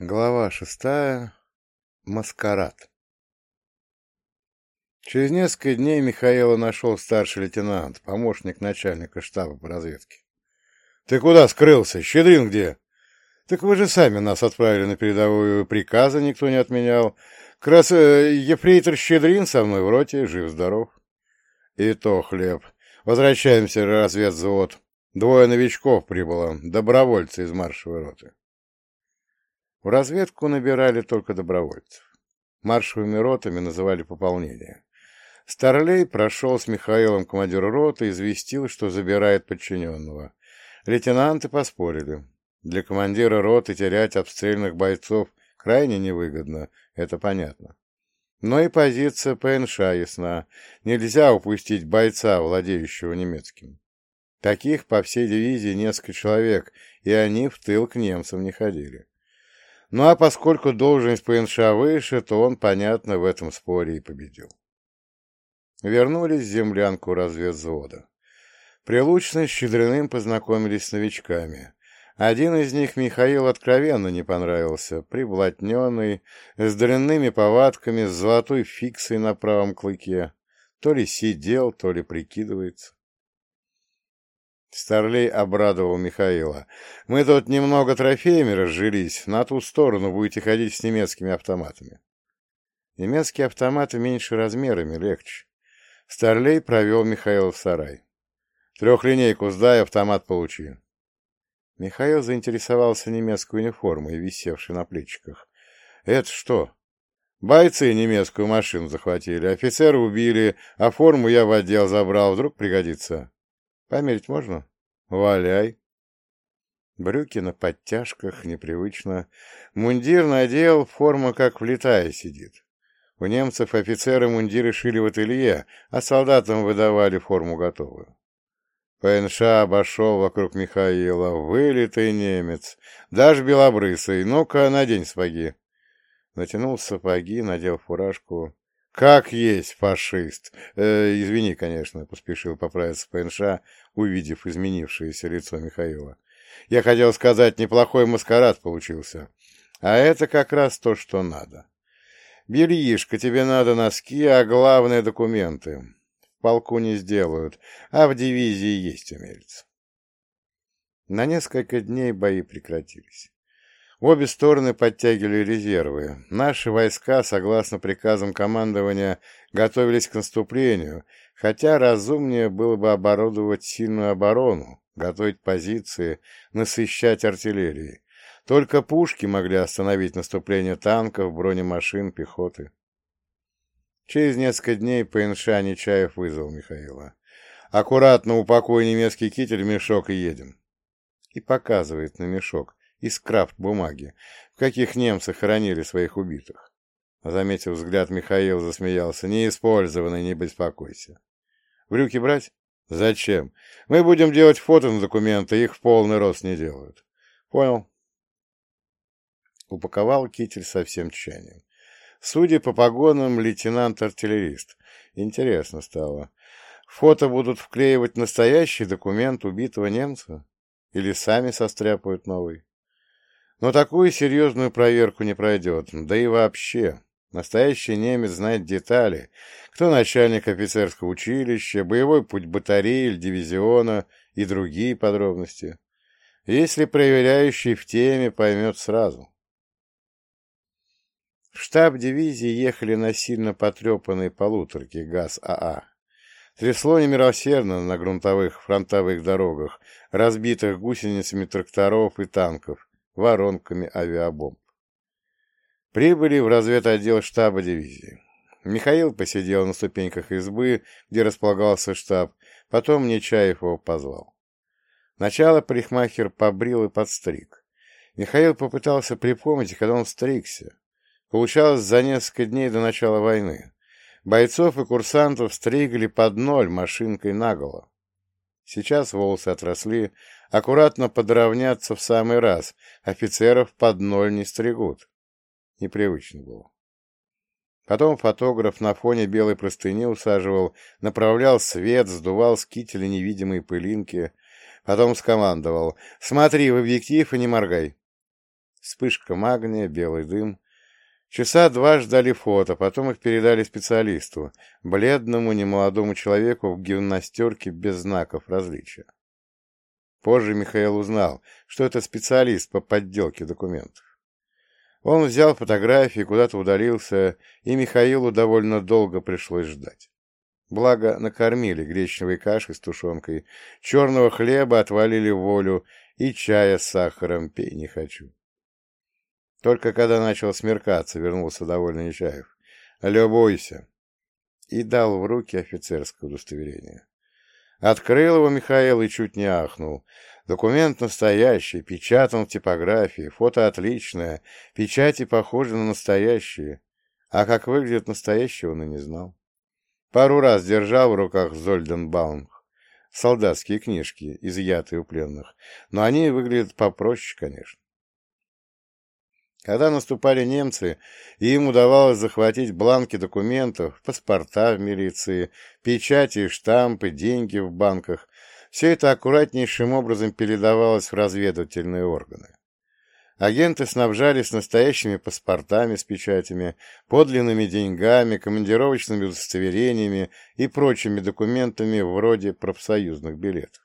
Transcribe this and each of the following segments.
Глава шестая. Маскарад. Через несколько дней Михаила нашел старший лейтенант, помощник начальника штаба по разведке. — Ты куда скрылся? Щедрин где? — Так вы же сами нас отправили на передовую, приказа никто не отменял. Как раз э, ефрейтор Щедрин со мной в роте, жив-здоров. — И то хлеб. Возвращаемся, разведвзвод. Двое новичков прибыло, добровольцы из маршевой роты. В разведку набирали только добровольцев. Маршевыми ротами называли пополнение. Старлей прошел с Михаилом командиру роты и известил, что забирает подчиненного. Лейтенанты поспорили. Для командира роты терять обстрельных бойцов крайне невыгодно, это понятно. Но и позиция ПНШ ясна. Нельзя упустить бойца, владеющего немецким. Таких по всей дивизии несколько человек, и они в тыл к немцам не ходили. Ну а поскольку должность ПНШ выше, то он, понятно, в этом споре и победил. Вернулись в землянку разведвзвода. Прилучно с Щедриным познакомились с новичками. Один из них Михаил откровенно не понравился, приблотненный, с дрянными повадками, с золотой фиксой на правом клыке. То ли сидел, то ли прикидывается. Старлей обрадовал Михаила. «Мы тут немного трофеями разжились, на ту сторону будете ходить с немецкими автоматами». Немецкие автоматы меньше размерами, легче. Старлей провел Михаила в сарай. «Трехлинейку сдай, автомат получи». Михаил заинтересовался немецкой униформой, висевшей на плечиках. «Это что?» «Бойцы немецкую машину захватили, офицера убили, а форму я в отдел забрал, вдруг пригодится». Померить можно? Валяй. Брюки на подтяжках, непривычно. Мундир надел, форма как влетая сидит. У немцев офицеры мундиры шили в ателье, а солдатам выдавали форму готовую. ПНШ обошел вокруг Михаила. Вылитый немец. Даже белобрысый. Ну-ка, надень сапоги. Натянул сапоги, надел фуражку. Как есть фашист. Э, извини, конечно, поспешил поправиться ПНШ, увидев изменившееся лицо Михаила. Я хотел сказать, неплохой маскарад получился. А это как раз то, что надо. Бельишко, тебе надо носки, а главное документы. В полку не сделают, а в дивизии есть умельцы. На несколько дней бои прекратились. Обе стороны подтягивали резервы. Наши войска, согласно приказам командования, готовились к наступлению, хотя разумнее было бы оборудовать сильную оборону, готовить позиции, насыщать артиллерией. Только пушки могли остановить наступление танков, бронемашин, пехоты. Через несколько дней ПНШ Нечаев вызвал Михаила. «Аккуратно упакуй немецкий китель в мешок и едем». И показывает на мешок из крафт-бумаги, в каких немцы хоронили своих убитых. Заметив взгляд, Михаил засмеялся. «Не использованный, не беспокойся». «Брюки брать?» «Зачем? Мы будем делать фото на документы, их в полный рост не делают». «Понял». Упаковал китель со всем тщанием. Судя по погонам, лейтенант-артиллерист. Интересно стало. Фото будут вклеивать настоящий документ убитого немца? Или сами состряпают новый? Но такую серьезную проверку не пройдет. Да и вообще, настоящий немец знает детали. Кто начальник офицерского училища, боевой путь батареи или дивизиона и другие подробности. Если проверяющий в теме, поймет сразу. В штаб дивизии ехали на сильно потрепанной полуторке ГАЗ-АА. Трясло немилосердно на грунтовых фронтовых дорогах, разбитых гусеницами тракторов и танков, воронками авиабомб. Прибыли в разведотдел штаба дивизии. Михаил посидел на ступеньках избы, где располагался штаб, потом Нечаев его позвал. Начало парикмахер побрил и подстриг. Михаил попытался припомнить, когда он стригся. Получалось за несколько дней до начала войны. Бойцов и курсантов стригли под ноль машинкой наголо. Сейчас волосы отросли, аккуратно подровняться в самый раз, офицеров под ноль не стригут. Непривычно было. Потом фотограф на фоне белой простыни усаживал, направлял свет, сдувал с кителя невидимые пылинки, потом скомандовал «Смотри в объектив и не моргай». Вспышка магния, белый дым. Часа два ждали фото, потом их передали специалисту, бледному немолодому человеку в гимнастерке без знаков различия. Позже Михаил узнал, что это специалист по подделке документов. Он взял фотографии, куда-то удалился, и Михаилу довольно долго пришлось ждать. Благо, накормили гречневой кашей с тушенкой, черного хлеба отвалили волю и чая с сахаром пей не хочу. Только когда начал смеркаться, вернулся довольный Нечаев. «Любуйся!» И дал в руки офицерское удостоверение. Открыл его Михаил и чуть не ахнул. Документ настоящий, печатан в типографии, фото отличное, печати похожи на настоящие. А как выглядит настоящий, он и не знал. Пару раз держал в руках Зольденбаум, солдатские книжки, изъятые у пленных, но они выглядят попроще, конечно. Когда наступали немцы, им удавалось захватить бланки документов, паспорта в милиции, печати, штампы, деньги в банках. Все это аккуратнейшим образом передавалось в разведывательные органы. Агенты снабжались настоящими паспортами с печатями, подлинными деньгами, командировочными удостоверениями и прочими документами вроде профсоюзных билетов.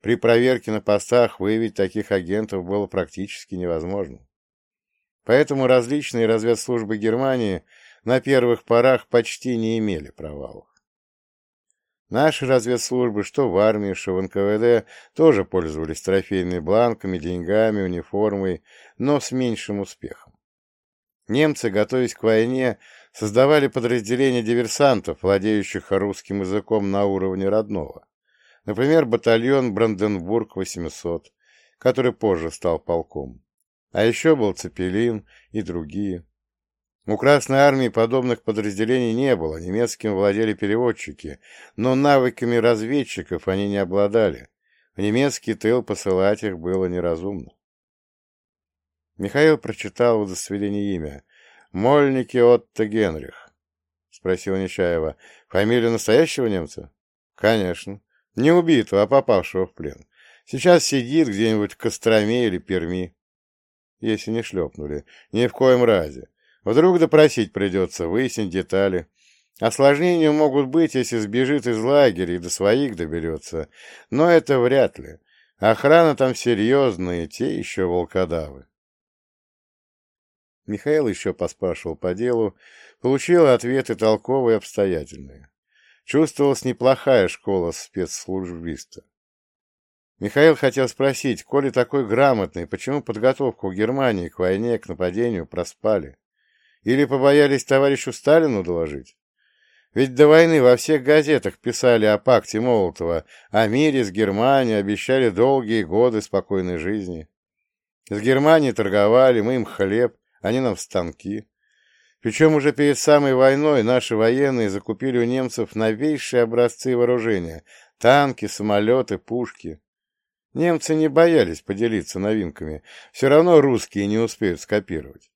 При проверке на постах выявить таких агентов было практически невозможно. Поэтому различные разведслужбы Германии на первых порах почти не имели провалов. Наши разведслужбы, что в армии, что в НКВД, тоже пользовались трофейными бланками, деньгами, униформой, но с меньшим успехом. Немцы, готовясь к войне, создавали подразделения диверсантов, владеющих русским языком на уровне родного. Например, батальон Бранденбург-800, который позже стал полком. А еще был Цепелин и другие. У Красной Армии подобных подразделений не было, немецким владели переводчики, но навыками разведчиков они не обладали. В немецкий тыл посылать их было неразумно. Михаил прочитал в удостоверении имя. «Мольники Отто Генрих», — спросил Нечаева. «Фамилия настоящего немца?» «Конечно. Не убитого, а попавшего в плен. Сейчас сидит где-нибудь в Костроме или Перми. Если не шлепнули. Ни в коем разе. Вдруг допросить придется, выяснить детали. Осложнения могут быть, если сбежит из лагеря и до своих доберется. Но это вряд ли. Охрана там серьезная, те еще волкодавы. Михаил еще поспрашивал по делу, получил ответы толковые и обстоятельные. Чувствовалась неплохая школа спецслужбиста. Михаил хотел спросить, коли такой грамотный, почему подготовку Германии к войне, к нападению проспали? Или побоялись товарищу Сталину доложить? Ведь до войны во всех газетах писали о пакте Молотова, о мире с Германией, обещали долгие годы спокойной жизни. С Германией торговали, мы им хлеб, они нам станки. Причем уже перед самой войной наши военные закупили у немцев новейшие образцы вооружения — танки, самолеты, пушки. Немцы не боялись поделиться новинками, все равно русские не успеют скопировать.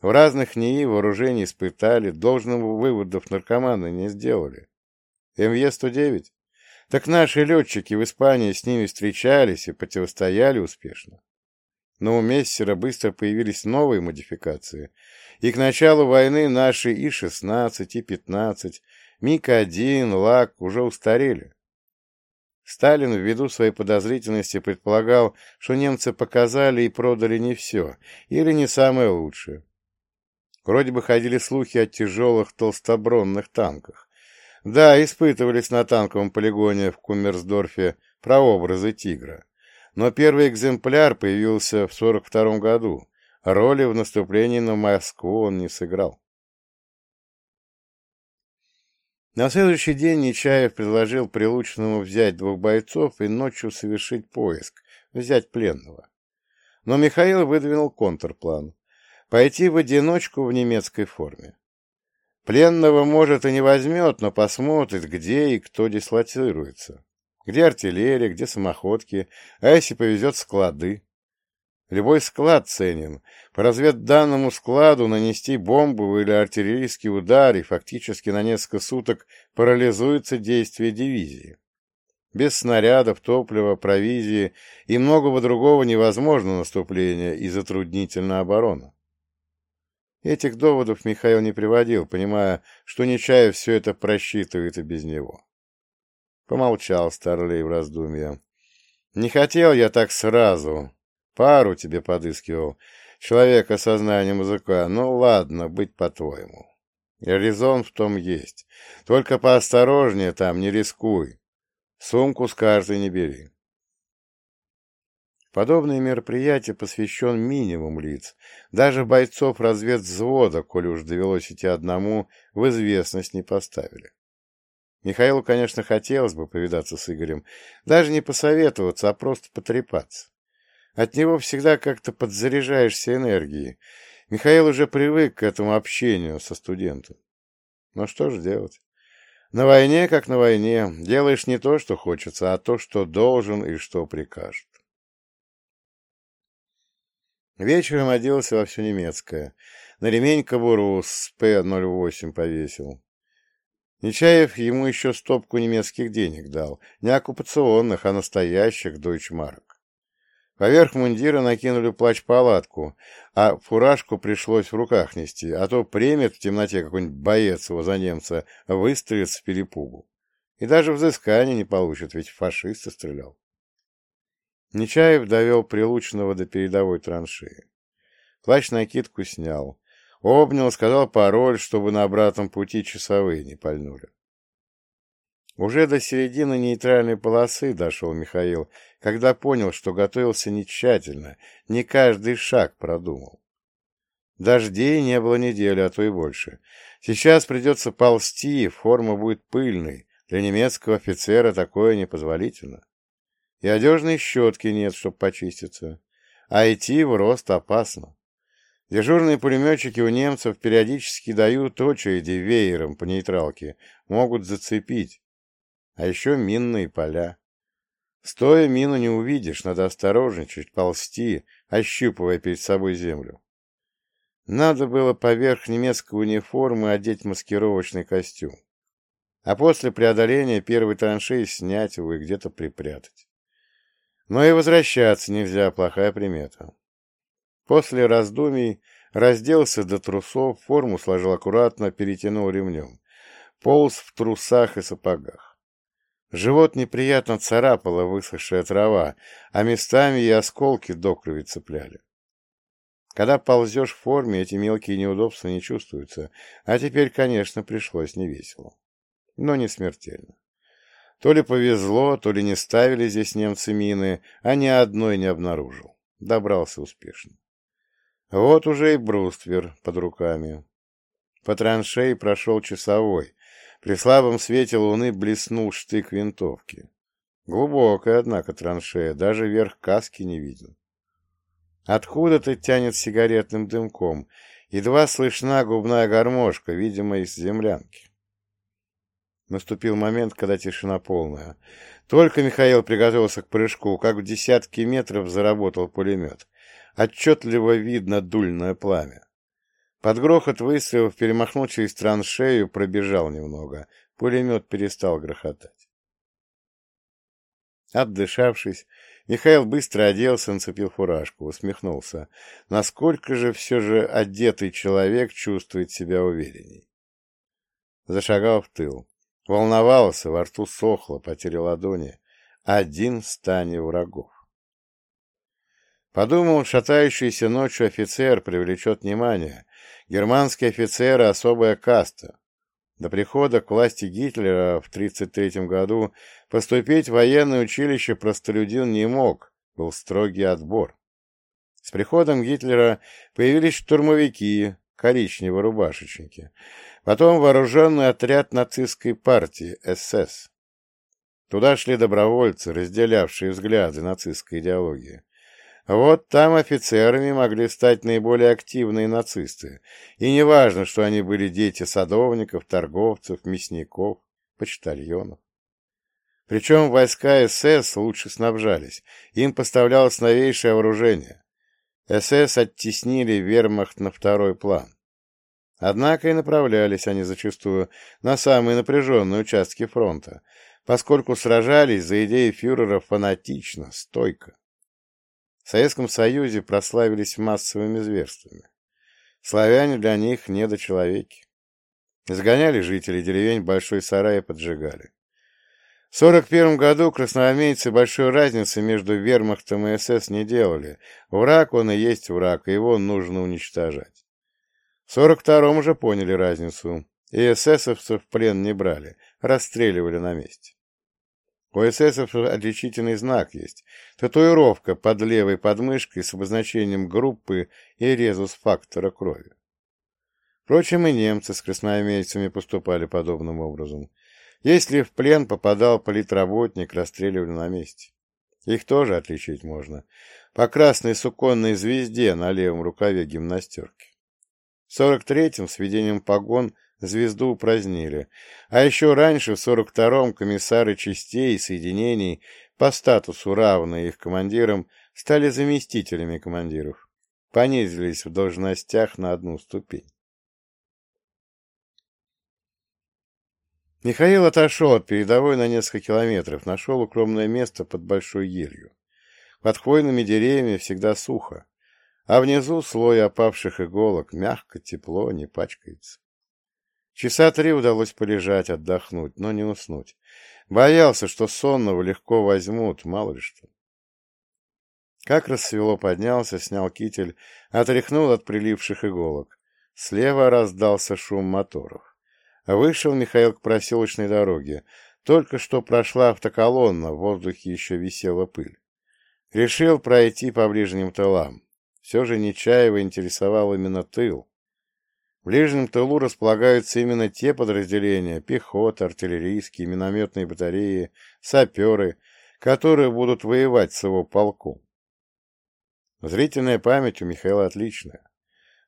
В разных НИИ вооружений испытали, должного выводов наркоманы не сделали. МЕ-109? Так наши летчики в Испании с ними встречались и противостояли успешно. Но у Мессера быстро появились новые модификации, и к началу войны наши И-16, И-15, МиГ-1, ЛАК уже устарели. Сталин ввиду своей подозрительности предполагал, что немцы показали и продали не все, или не самое лучшее. Вроде бы ходили слухи о тяжелых толстобронных танках. Да, испытывались на танковом полигоне в Кумерсдорфе прообразы «Тигра». Но первый экземпляр появился в 1942 году. Роли в наступлении на Москву он не сыграл. На следующий день Нечаев предложил Прилучному взять двух бойцов и ночью совершить поиск, взять пленного. Но Михаил выдвинул контрплан пойти в одиночку в немецкой форме. Пленного, может, и не возьмет, но посмотрит, где и кто дислоцируется. Где артиллерия, где самоходки, а если повезет склады. Любой склад ценен. По разведданному складу нанести бомбовый или артиллерийский удар и фактически на несколько суток парализуется действие дивизии. Без снарядов, топлива, провизии и многого другого невозможно наступление и затруднительна оборона. Этих доводов Михаил не приводил, понимая, что Нечаев все это просчитывает и без него. Помолчал Старлей в раздумье. «Не хотел я так сразу. Пару тебе подыскивал. Человека со знанием языка. Ну ладно, быть по-твоему. Резон в том есть. Только поосторожнее там, не рискуй. Сумку с картой не бери. Подобные мероприятия посвящен минимум лиц, даже бойцов разведвзвода, коли уж довелось идти одному, в известность не поставили. Михаилу, конечно, хотелось бы повидаться с Игорем, даже не посоветоваться, а просто потрепаться. От него всегда как-то подзаряжаешься энергией. Михаил уже привык к этому общению со студентом. Но что же делать? На войне, как на войне, делаешь не то, что хочется, а то, что должен и что прикажет. Вечером оделся во все немецкое. На ремень кобуру с П-08 повесил. Нечаев ему еще стопку немецких денег дал. Не оккупационных, а настоящих дойчмарок. Поверх мундира накинули плащ-палатку, а фуражку пришлось в руках нести, а то примет в темноте какой-нибудь боец его за немца, выстрелит с перепугу. И даже взыскания не получит, ведь фашист стрелял. Нечаев довел Прилучного до передовой траншеи. Плащ-накидку снял. Обнял, сказал пароль, чтобы на обратном пути часовые не пальнули. Уже до середины нейтральной полосы дошел Михаил, когда понял, что готовился не тщательно, не каждый шаг продумал. Дождей не было недели, а то и больше. Сейчас придется ползти, форма будет пыльной. Для немецкого офицера такое непозволительно. И одежной щетки нет, чтобы почиститься. А идти в рост опасно. Дежурные пулеметчики у немцев периодически дают очереди веером по нейтралке, могут зацепить. А еще минные поля. Стоя мину не увидишь, надо осторожничать, ползти, ощупывая перед собой землю. Надо было поверх немецкой униформы одеть маскировочный костюм, а после преодоления первой траншеи снять его и где-то припрятать. Но и возвращаться нельзя, плохая примета. После раздумий разделся до трусов, форму сложил аккуратно, перетянул ремнем. Полз в трусах и сапогах. Живот неприятно царапала высохшая трава, а местами и осколки до крови цепляли. Когда ползешь в форме, эти мелкие неудобства не чувствуются, а теперь, конечно, пришлось невесело. Но не смертельно. То ли повезло, то ли не ставили здесь немцы мины, а ни одной не обнаружил. Добрался успешно. Вот уже и бруствер под руками. По траншеи прошел часовой, при слабом свете луны блеснул штык винтовки. Глубокая, однако, траншея, даже верх каски не виден. Откуда-то тянет сигаретным дымком, едва слышна губная гармошка, видимо, из землянки. Наступил момент, когда тишина полная. Только Михаил приготовился к прыжку, как в десятки метров заработал пулемет. Отчетливо видно дульное пламя. Под грохот выстрелов перемахнул через траншею, пробежал немного. Пулемет перестал грохотать. Отдышавшись, Михаил быстро оделся, нацепил фуражку, усмехнулся. Насколько же все же одетый человек чувствует себя уверенней? Зашагал в тыл. Волновался, во рту сохло, потерял ладони. Один в стане врагов. Подумал, шатающийся ночью офицер привлечет внимание, Германские офицеры – особая каста. До прихода к власти Гитлера в 1933 году поступить в военное училище простолюдин не мог, был строгий отбор. С приходом Гитлера появились штурмовики, коричневые рубашечники, потом вооруженный отряд нацистской партии, СС. Туда шли добровольцы, разделявшие взгляды нацистской идеологии. Вот там офицерами могли стать наиболее активные нацисты, и не важно, что они были дети садовников, торговцев, мясников, почтальонов. Причем войска СС лучше снабжались, им поставлялось новейшее вооружение. СС оттеснили вермахт на второй план. Однако и направлялись они зачастую на самые напряженные участки фронта, поскольку сражались за идеи фюрера фанатично, стойко. В Советском Союзе прославились массовыми зверствами. Славяне для них недочеловеки. Сгоняли жителей деревень Большой Сарай поджигали. В 1941 году красноармейцы большой разницы между вермахтом и СС не делали. Враг он и есть враг, и его нужно уничтожать. В 1942 уже поняли разницу, и эсэсовцев в плен не брали, расстреливали на месте. У эсэсов отличительный знак есть. Татуировка под левой подмышкой с обозначением группы и резус-фактора крови. Впрочем, и немцы с красноармейцами поступали подобным образом. Если в плен попадал политработник, расстреливали на месте. Их тоже отличить можно. По красной суконной звезде на левом рукаве гимнастерки. В 43-м с введением погон звезду упразднили, а еще раньше, в 42-м, комиссары частей и соединений, по статусу равные их командирам, стали заместителями командиров, понизились в должностях на одну ступень. Михаил отошел от передовой на несколько километров, нашел укромное место под большой елью. Под хвойными деревьями всегда сухо, а внизу слой опавших иголок, мягко, тепло, не пачкается. Часа три удалось полежать, отдохнуть, но не уснуть. Боялся, что сонного легко возьмут, мало ли что. Как рассвело, поднялся, снял китель, отряхнул от приливших иголок. Слева раздался шум моторов. Вышел Михаил к проселочной дороге. Только что прошла автоколонна, в воздухе еще висела пыль. Решил пройти по ближним тылам. Все же Нечаева интересовал именно тыл. Ближнем тылу располагаются именно те подразделения – пехота, артиллерийские, минометные батареи, саперы, которые будут воевать с его полком. Зрительная память у Михаила отличная.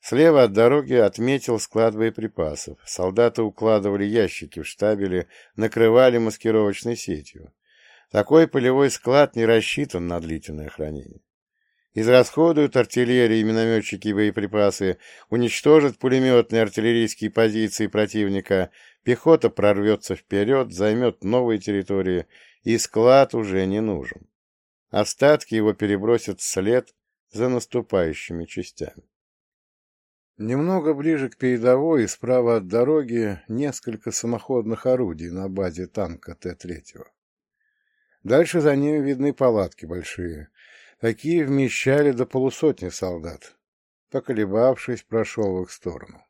Слева от дороги отметил склад боеприпасов. Солдаты укладывали ящики в штабеле, накрывали маскировочной сетью. Такой полевой склад не рассчитан на длительное хранение. Израсходуют артиллерии, минометчики боеприпасы, уничтожат пулеметные артиллерийские позиции противника, пехота прорвется вперед, займет новые территории, и склад уже не нужен. Остатки его перебросят вслед за наступающими частями. Немного ближе к передовой справа от дороги несколько самоходных орудий на базе танка Т-3. Дальше за ними видны палатки большие. Такие вмещали до полусотни солдат. Поколебавшись, прошел в их сторону.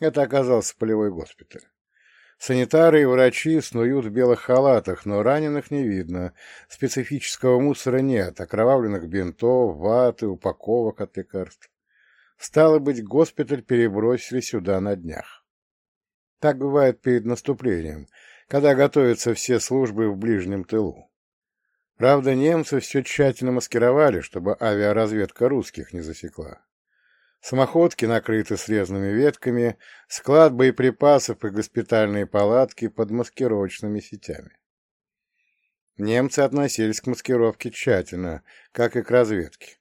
Это оказался полевой госпиталь. Санитары и врачи снуют в белых халатах, но раненых не видно. Специфического мусора нет, окровавленных бинтов, ваты, упаковок от лекарств. Стало быть, госпиталь перебросили сюда на днях. Так бывает перед наступлением, когда готовятся все службы в ближнем тылу. Правда, немцы все тщательно маскировали, чтобы авиаразведка русских не засекла. Самоходки накрыты срезанными ветками, склад боеприпасов и госпитальные палатки под маскировочными сетями. Немцы относились к маскировке тщательно, как и к разведке.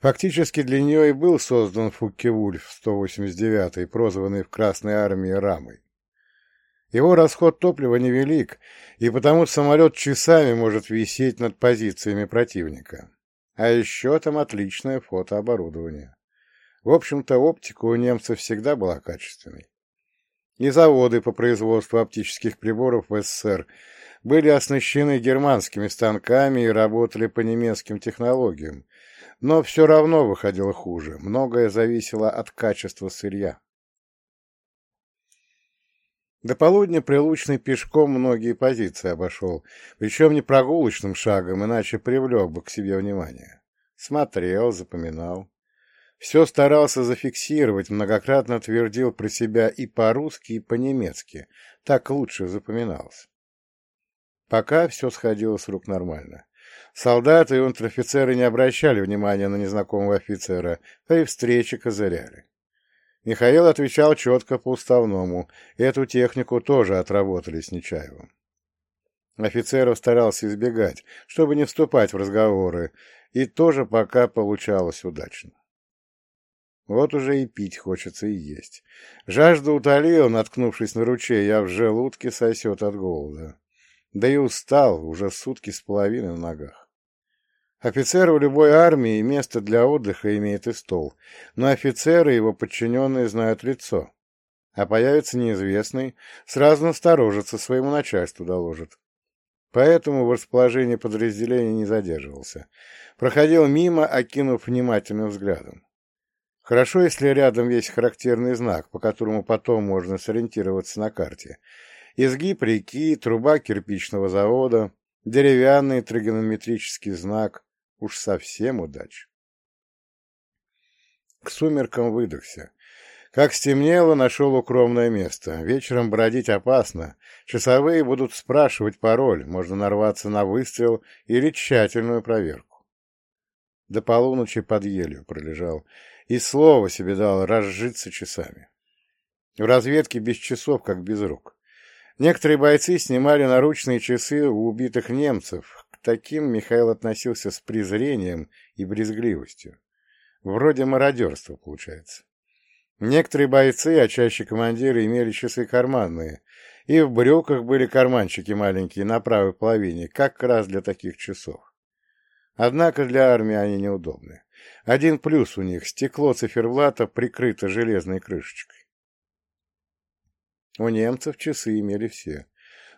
Фактически для нее и был создан Фукке-Вульф 189-й, прозванный в Красной армии Рамой. Его расход топлива невелик, и потому самолет часами может висеть над позициями противника. А еще там отличное фотооборудование. В общем-то, оптика у немцев всегда была качественной. И заводы по производству оптических приборов в СССР были оснащены германскими станками и работали по немецким технологиям, но все равно выходило хуже, многое зависело от качества сырья. До полудня Прилучный пешком многие позиции обошел, причем не прогулочным шагом, иначе привлек бы к себе внимание. Смотрел, запоминал. Все старался зафиксировать, многократно твердил про себя и по-русски, и по-немецки. Так лучше запоминалось. Пока все сходило с рук нормально. Солдаты и унтер-офицеры не обращали внимания на незнакомого офицера, при встрече козыряли. Михаил отвечал четко по уставному, эту технику тоже отработали с Нечаевым. Офицеров старался избегать, чтобы не вступать в разговоры, и тоже пока получалось удачно. Вот уже и пить хочется, и есть. Жажду утолил, наткнувшись на ручей, я в желудке сосет от голода. да и устал, уже сутки с половиной на ногах. Офицер в любой армии место для отдыха имеет и стол, но офицеры и его подчиненные знают лицо. А появится неизвестный, сразу насторожится, своему начальству доложит. Поэтому в расположении подразделения не задерживался. Проходил мимо, окинув внимательным взглядом. Хорошо, если рядом есть характерный знак, по которому потом можно сориентироваться на карте. Изгиб реки, труба кирпичного завода, деревянный тригонометрический знак. Уж совсем удача. К сумеркам выдохся. Как стемнело, нашел укромное место. Вечером бродить опасно. Часовые будут спрашивать пароль, можно нарваться на выстрел или тщательную проверку. До полуночи под елью пролежал. И слово себе дал разжиться часами. В разведке без часов, как без рук. Некоторые бойцы снимали наручные часы у убитых немцев. Таким Михаил относился с презрением и брезгливостью. Вроде мародерства, получается. Некоторые бойцы, а чаще командиры, имели часы карманные, и в брюках были карманчики маленькие на правой половине, как раз для таких часов. Однако для армии они неудобны. Один плюс у них — стекло циферблата прикрыто железной крышечкой. У немцев часы имели все.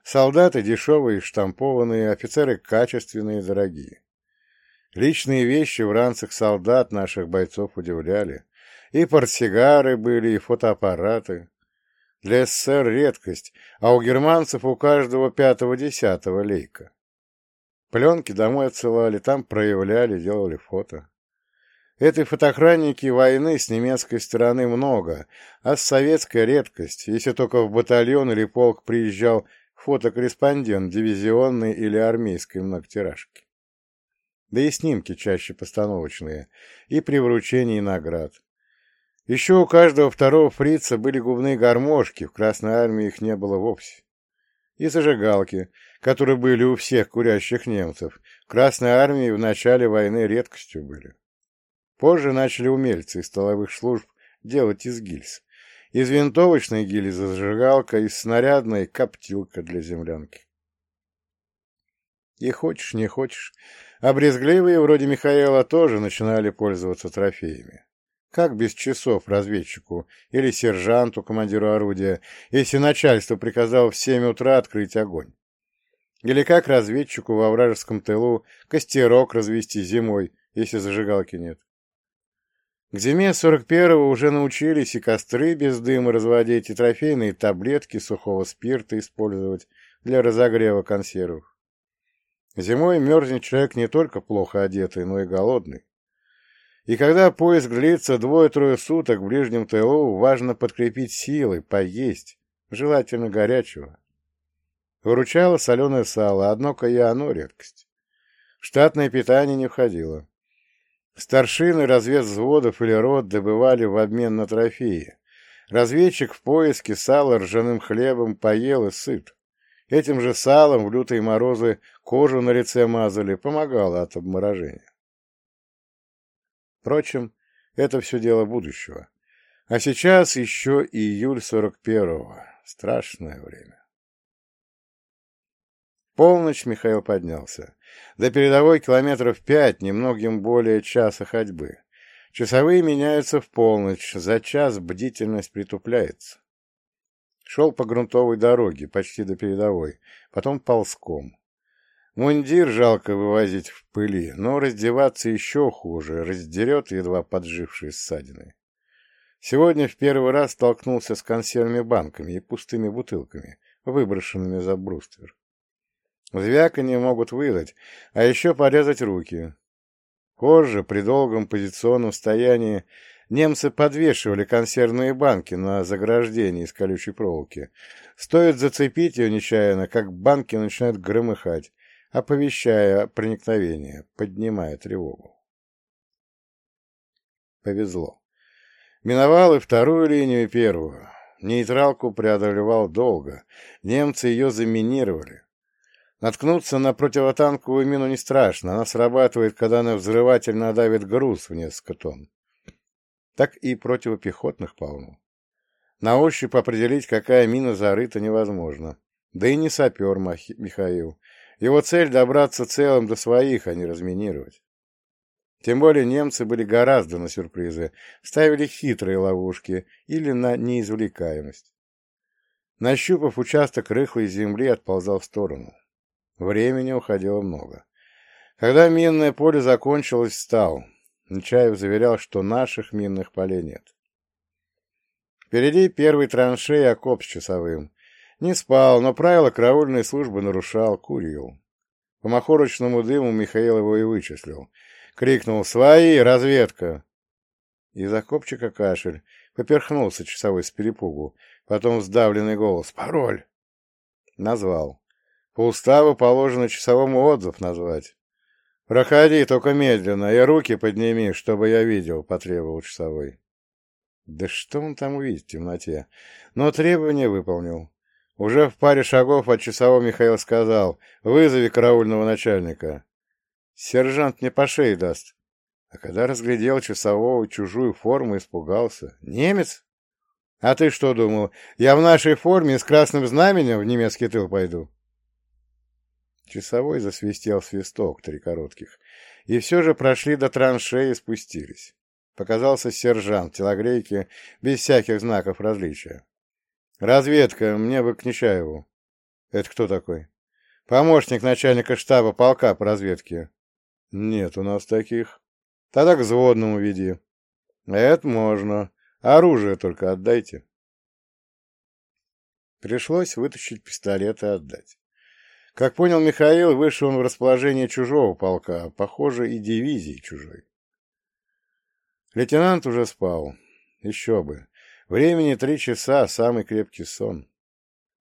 Солдаты дешевые, штампованные, офицеры качественные, дорогие. Личные вещи в ранцах солдат наших бойцов удивляли. И портсигары были, и фотоаппараты. Для СССР редкость, а у германцев у каждого пятого-десятого лейка. Пленки домой отсылали, там проявляли, делали фото. Этой фотохраники войны с немецкой стороны много, а с советской редкость, если только в батальон или полк приезжал фотокорреспондент дивизионной или армейской многотиражки. Да и снимки чаще постановочные, и при вручении наград. Еще у каждого второго фрица были губные гармошки, в Красной Армии их не было вовсе. И зажигалки, которые были у всех курящих немцев, в Красной Армии в начале войны редкостью были. Позже начали умельцы из столовых служб делать из гильз. Из винтовочной гильзы зажигалка, из снарядной коптилка для землянки. И хочешь, не хочешь, а брезгливые, вроде Михаила, тоже начинали пользоваться трофеями. Как без часов разведчику или сержанту, командиру орудия, если начальство приказало в семь утра открыть огонь? Или как разведчику во вражеском тылу костерок развести зимой, если зажигалки нет? К зиме 41-го уже научились и костры без дыма разводить, и трофейные таблетки сухого спирта использовать для разогрева консервов. Зимой мерзнет человек не только плохо одетый, но и голодный. И когда поиск длится двое-трое суток в ближнем тылу, важно подкрепить силы, поесть, желательно горячего. Выручало соленое сало, однако и оно редкость. Штатное питание не входило. Старшины разведвзводов или рот добывали в обмен на трофеи. Разведчик в поиске сала ржаным хлебом поел и сыт. Этим же салом в лютые морозы кожу на лице мазали, помогало от обморожения. Впрочем, это все дело будущего. А сейчас еще июль 41-го. Страшное время. Полночь Михаил поднялся. До передовой километров пять, немногим более часа ходьбы. Часовые меняются в полночь, за час бдительность притупляется. Шел по грунтовой дороге, почти до передовой, потом ползком. Мундир жалко вывозить в пыли, но раздеваться еще хуже, раздерет едва поджившие ссадины. Сегодня в первый раз столкнулся с консервными банками и пустыми бутылками, выброшенными за бруствер. Звяканье могут выдать, а еще порезать руки. Позже, при долгом позиционном стоянии, немцы подвешивали консервные банки на заграждении из колючей проволоки. Стоит зацепить ее нечаянно, как банки начинают громыхать, оповещая проникновение, поднимая тревогу. Повезло. Миновал и вторую линию, и первую. Нейтралку преодолевал долго. Немцы ее заминировали. Наткнуться на противотанковую мину не страшно. Она срабатывает, когда на взрыватель надавит груз в несколько тонн. Так и противопехотных полно. На ощупь определить, какая мина зарыта, невозможно. Да и не сапер Михаил. Его цель — добраться целым до своих, а не разминировать. Тем более немцы были гораздо на сюрпризы, ставили хитрые ловушки или на неизвлекаемость. Нащупав участок рыхлой земли, отползал в сторону. Времени уходило много. Когда минное поле закончилось, встал. Нечаев заверял, что наших минных полей нет. Впереди первый траншей окоп с часовым. Не спал, но правила караульной службы нарушал, курил. По махорочному дыму Михаил его и вычислил. Крикнул «Свои! Разведка!» Из окопчика кашель. Поперхнулся часовой с перепугу. Потом сдавленный голос «Пароль!» Назвал. По уставу положено часовому отзыв назвать. «Проходи, только медленно, и руки подними, чтобы я видел», — потребовал часовой. Да что он там увидит в темноте? Но требование выполнил. Уже в паре шагов от часового Михаил сказал «Вызови караульного начальника». Сержант мне по шее даст. А когда разглядел часового чужую форму, испугался. «Немец? А ты что думал, я в нашей форме с красным знаменем в немецкий тыл пойду?» Часовой засвистел свисток, три коротких. И все же прошли до траншеи и спустились. Показался сержант телогрейки, без всяких знаков различия. «Разведка, мне бы к Нечаеву». «Это кто такой?» «Помощник начальника штаба полка по разведке». «Нет у нас таких». «Тогда к взводному веди». «Это можно. Оружие только отдайте». Пришлось вытащить пистолет и отдать. Как понял Михаил, вышел он в расположение чужого полка, похоже, и дивизии чужой. Лейтенант уже спал. Еще бы. Времени три часа, самый крепкий сон.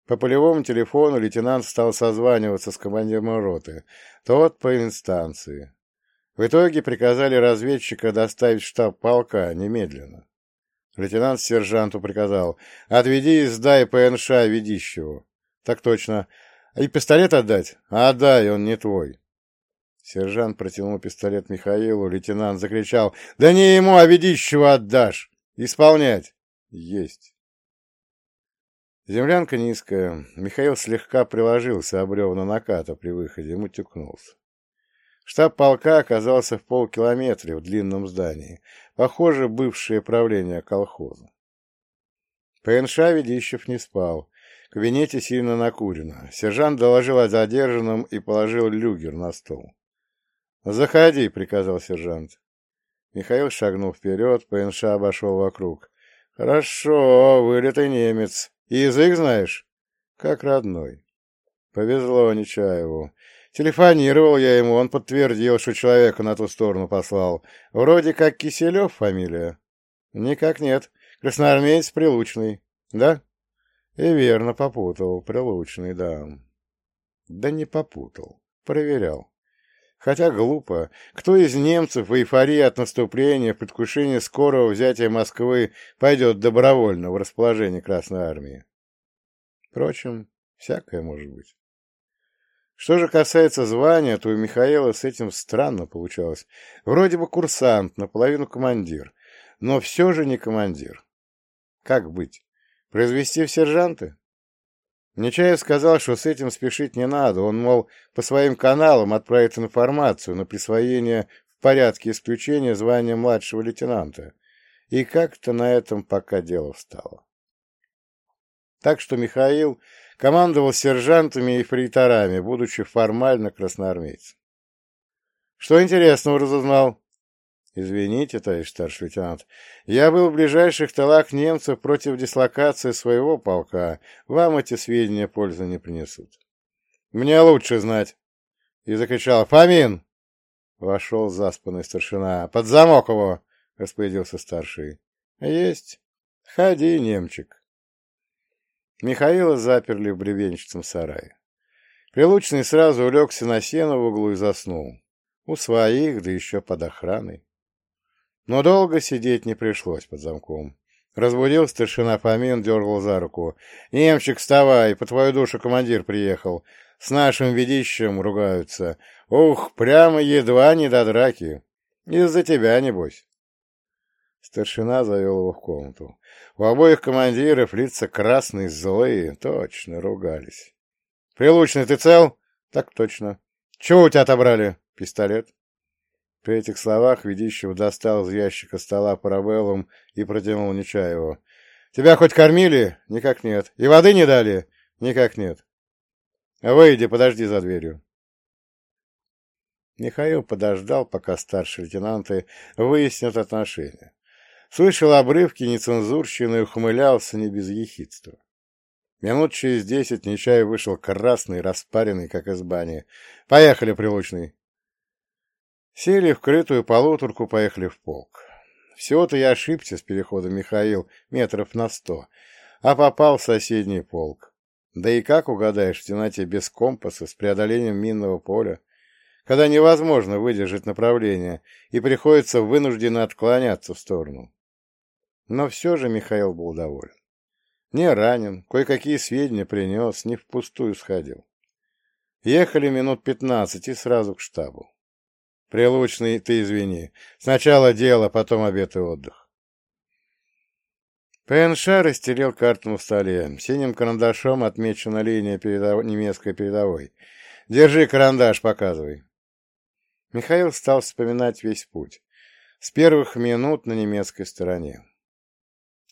По полевому телефону лейтенант стал созваниваться с командиром роты, тот по инстанции. В итоге приказали разведчика доставить штаб полка немедленно. Лейтенант сержанту приказал «Отведи и сдай ПНШ Ведищеву». «Так точно. И пистолет отдать? Отдай, он не твой. Сержант протянул пистолет Михаилу, лейтенант закричал. Да не ему, а ведищего отдашь. Исполнять. Есть. Землянка низкая. Михаил слегка приложился об бревна наката при выходе, ему тюкнулся. Штаб полка оказался в полкилометре в длинном здании. Похоже, бывшее правление колхоза. ПНШ Ведищев не спал кабинете сильно накурено. Сержант доложил о задержанном и положил люгер на стол. «Заходи», — приказал сержант. Михаил шагнул вперед, ПНШ обошел вокруг. «Хорошо, вылитый немец. язык знаешь?» «Как родной». «Повезло Нечаеву. Телефонировал я ему, он подтвердил, что человека на ту сторону послал. Вроде как Киселев фамилия». «Никак нет. Красноармеец Прилучный. Да?» И верно попутал, прилучный, да. Да не попутал, проверял. Хотя глупо. Кто из немцев в эйфории от наступления, в предвкушении скорого взятия Москвы пойдет добровольно в расположение Красной Армии? Впрочем, всякое может быть. Что же касается звания, то у Михаила с этим странно получалось. Вроде бы курсант, наполовину командир, но все же не командир. Как быть? Произвести в сержанты? Нечаев сказал, что с этим спешить не надо. Он, мол, по своим каналам отправит информацию на присвоение в порядке исключения звания младшего лейтенанта. И как-то на этом пока дело встало. Так что Михаил командовал сержантами и фрейторами, будучи формально красноармейцем. Что интересного разузнал? Извините, товарищ старший лейтенант, я был в ближайших тылах немцев против дислокации своего полка. Вам эти сведения пользы не принесут. Мне лучше знать. И закричал «Фомин!» Вошел заспанный старшина. «Под замок его!» — распорядился старший. «Есть. Ходи, немчик». Михаила заперли в бревенчатом сарае. Прилучный сразу улегся на сено в углу и заснул. У своих, да еще под охраной. Но долго сидеть не пришлось под замком. Разбудил старшина Фомин, дергал за руку. «Немчик, вставай, по твою душу командир приехал. С нашим ведищем ругаются. Ух, прямо едва не до драки. Из-за тебя, небось». Старшина завел его в комнату. У обоих командиров лица красные, злые, точно ругались. Прилучный, ты цел? Так точно. Чего у тебя отобрали? Пистолет. При этих словах Ведищев достал из ящика стола парабеллум и протянул Нечаеву. «Тебя хоть кормили?» «Никак нет». «И воды не дали?» «Никак нет». «Выйди, подожди за дверью». Михаил подождал, пока старшие лейтенанты выяснят отношения. Слышал обрывки нецензурщины и ухмылялся не без ехидства. Минут через десять Нечаев вышел красный, распаренный, как из бани. «Поехали, Прилучный!» Сели в крытую полуторку, поехали в полк. Всего-то я ошибся с переходом Михаил метров на сто, а попал в соседний полк. Да и как угадаешь в темноте без компаса с преодолением минного поля, когда невозможно выдержать направление и приходится вынужденно отклоняться в сторону. Но все же Михаил был доволен. Не ранен, кое-какие сведения принес, не впустую сходил. Ехали минут пятнадцать и сразу к штабу. Прилучный, ты извини. Сначала дело, потом обед и отдых. ПНШ растерел карту на столе. Синим карандашом отмечена линия передов... немецкой передовой. Держи карандаш, показывай. Михаил стал вспоминать весь путь. С первых минут на немецкой стороне.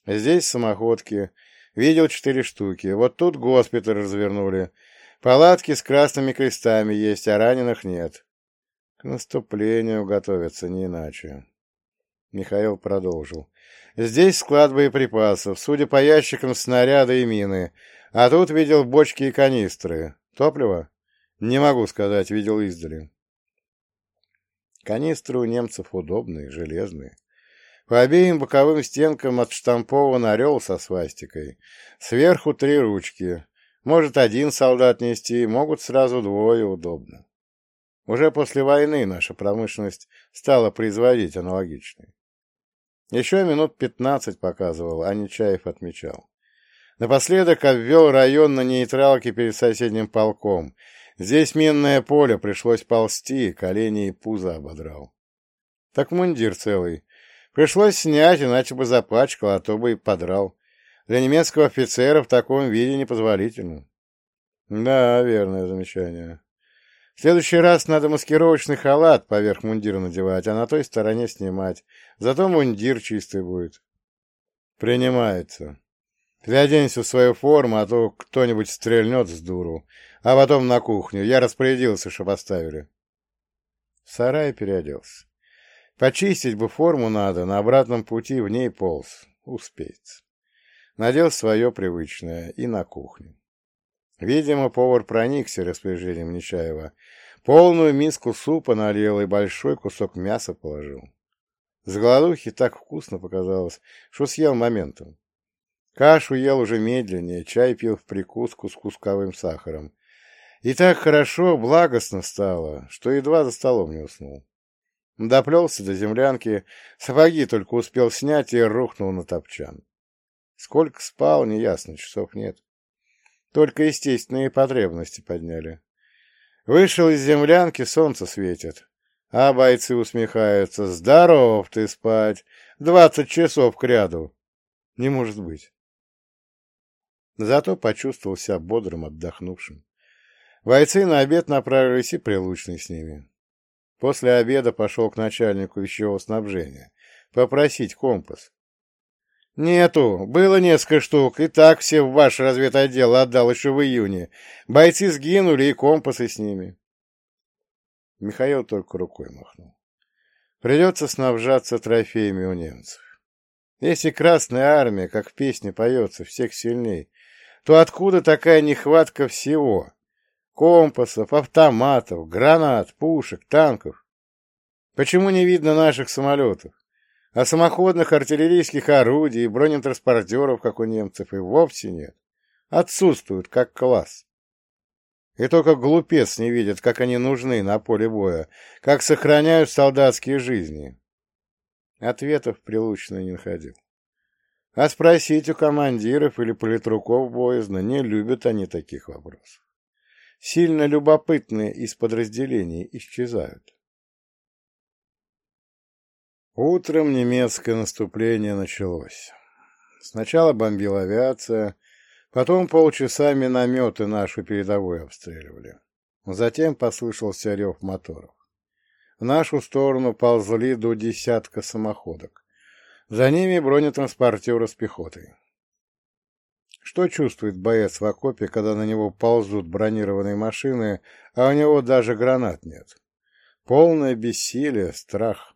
Здесь самоходки. Видел четыре штуки. Вот тут госпиталь развернули. Палатки с красными крестами есть, а раненых нет. К наступлению готовятся, не иначе. Михаил продолжил. Здесь склад боеприпасов, судя по ящикам, снаряды и мины. А тут видел бочки и канистры. Топливо? Не могу сказать, видел издали. Канистры у немцев удобные, железные. По обеим боковым стенкам отштампован орел со свастикой. Сверху три ручки. Может один солдат нести, могут сразу двое, удобно. Уже после войны наша промышленность стала производить аналогичные. Еще минут пятнадцать показывал, а Нечаев отмечал. Напоследок обвел район на нейтралке перед соседним полком. Здесь минное поле, пришлось ползти, колени и пузо ободрал. Так мундир целый. Пришлось снять, иначе бы запачкал, а то бы и подрал. Для немецкого офицера в таком виде непозволительно. Да, верное замечание. В следующий раз надо маскировочный халат поверх мундира надевать, а на той стороне снимать. Зато мундир чистый будет. Принимается. Ты оденься в свою форму, а то кто-нибудь стрельнет с дуру. А потом на кухню. Я распорядился, что поставили. В сарае переоделся. Почистить бы форму надо, на обратном пути в ней полз. Успеется. Надел свое привычное и на кухню. Видимо, повар проникся распоряжением Нечаева. Полную миску супа налил и большой кусок мяса положил. С голодухи так вкусно показалось, что съел моментом. Кашу ел уже медленнее, чай пил в прикуску с кусковым сахаром. И так хорошо, благостно стало, что едва за столом не уснул. Доплелся до землянки, сапоги только успел снять и рухнул на топчан. Сколько спал, неясно, часов нет. Только естественные потребности подняли. Вышел из землянки, солнце светит. А бойцы усмехаются. Здоров ты спать! Двадцать часов к ряду. Не может быть. Зато почувствовал себя бодрым, отдохнувшим. Бойцы на обед направились и прилучный с ними. После обеда пошел к начальнику вещевого снабжения. Попросить компас. «Нету. Было несколько штук. И так все в ваш разведотдел отдал еще в июне. Бойцы сгинули, и компасы с ними». Михаил только рукой махнул. Придется снабжаться трофеями у немцев. Если Красная Армия, как в песне поется, всех сильней, то откуда такая нехватка всего? компасов, автоматов, гранат, пушек, танков. Почему не видно наших самолетов? А самоходных артиллерийских орудий и бронетранспортеров, как у немцев, и вовсе нет. Отсутствуют, как класс. И только глупец не видит, как они нужны на поле боя, как сохраняют солдатские жизни. Ответов Прилучный не находил. А спросить у командиров или политруков боязно, не любят они таких вопросов сильно любопытные из подразделений исчезают. Утром немецкое наступление началось. Сначала бомбила авиация, Потом полчаса минометы нашу передовую обстреливали. Затем послышался рев моторов. В нашу сторону ползли до десятка самоходок. За ними бронетранспортеры с пехотой. Что чувствует боец в окопе, когда на него ползут бронированные машины, а у него даже гранат нет? Полное бессилие, страх.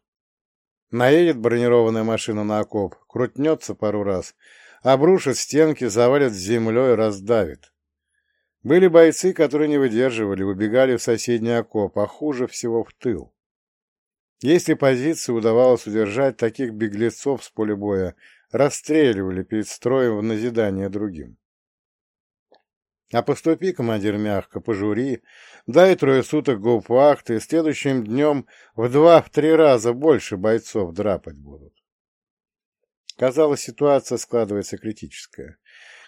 Наедет бронированная машина на окоп, крутнется пару раз, обрушит стенки, завалит землей, раздавит. Были бойцы, которые не выдерживали, убегали в соседний окоп, а хуже всего в тыл. Если позиции удавалось удержать, таких беглецов с поля боя расстреливали перед строем в назидание другим. А поступи, командир, мягко, пожури, дай трое суток гауптвахты, следующим днем в два-три раза больше бойцов драпать будут. Казалось, ситуация складывается критическая.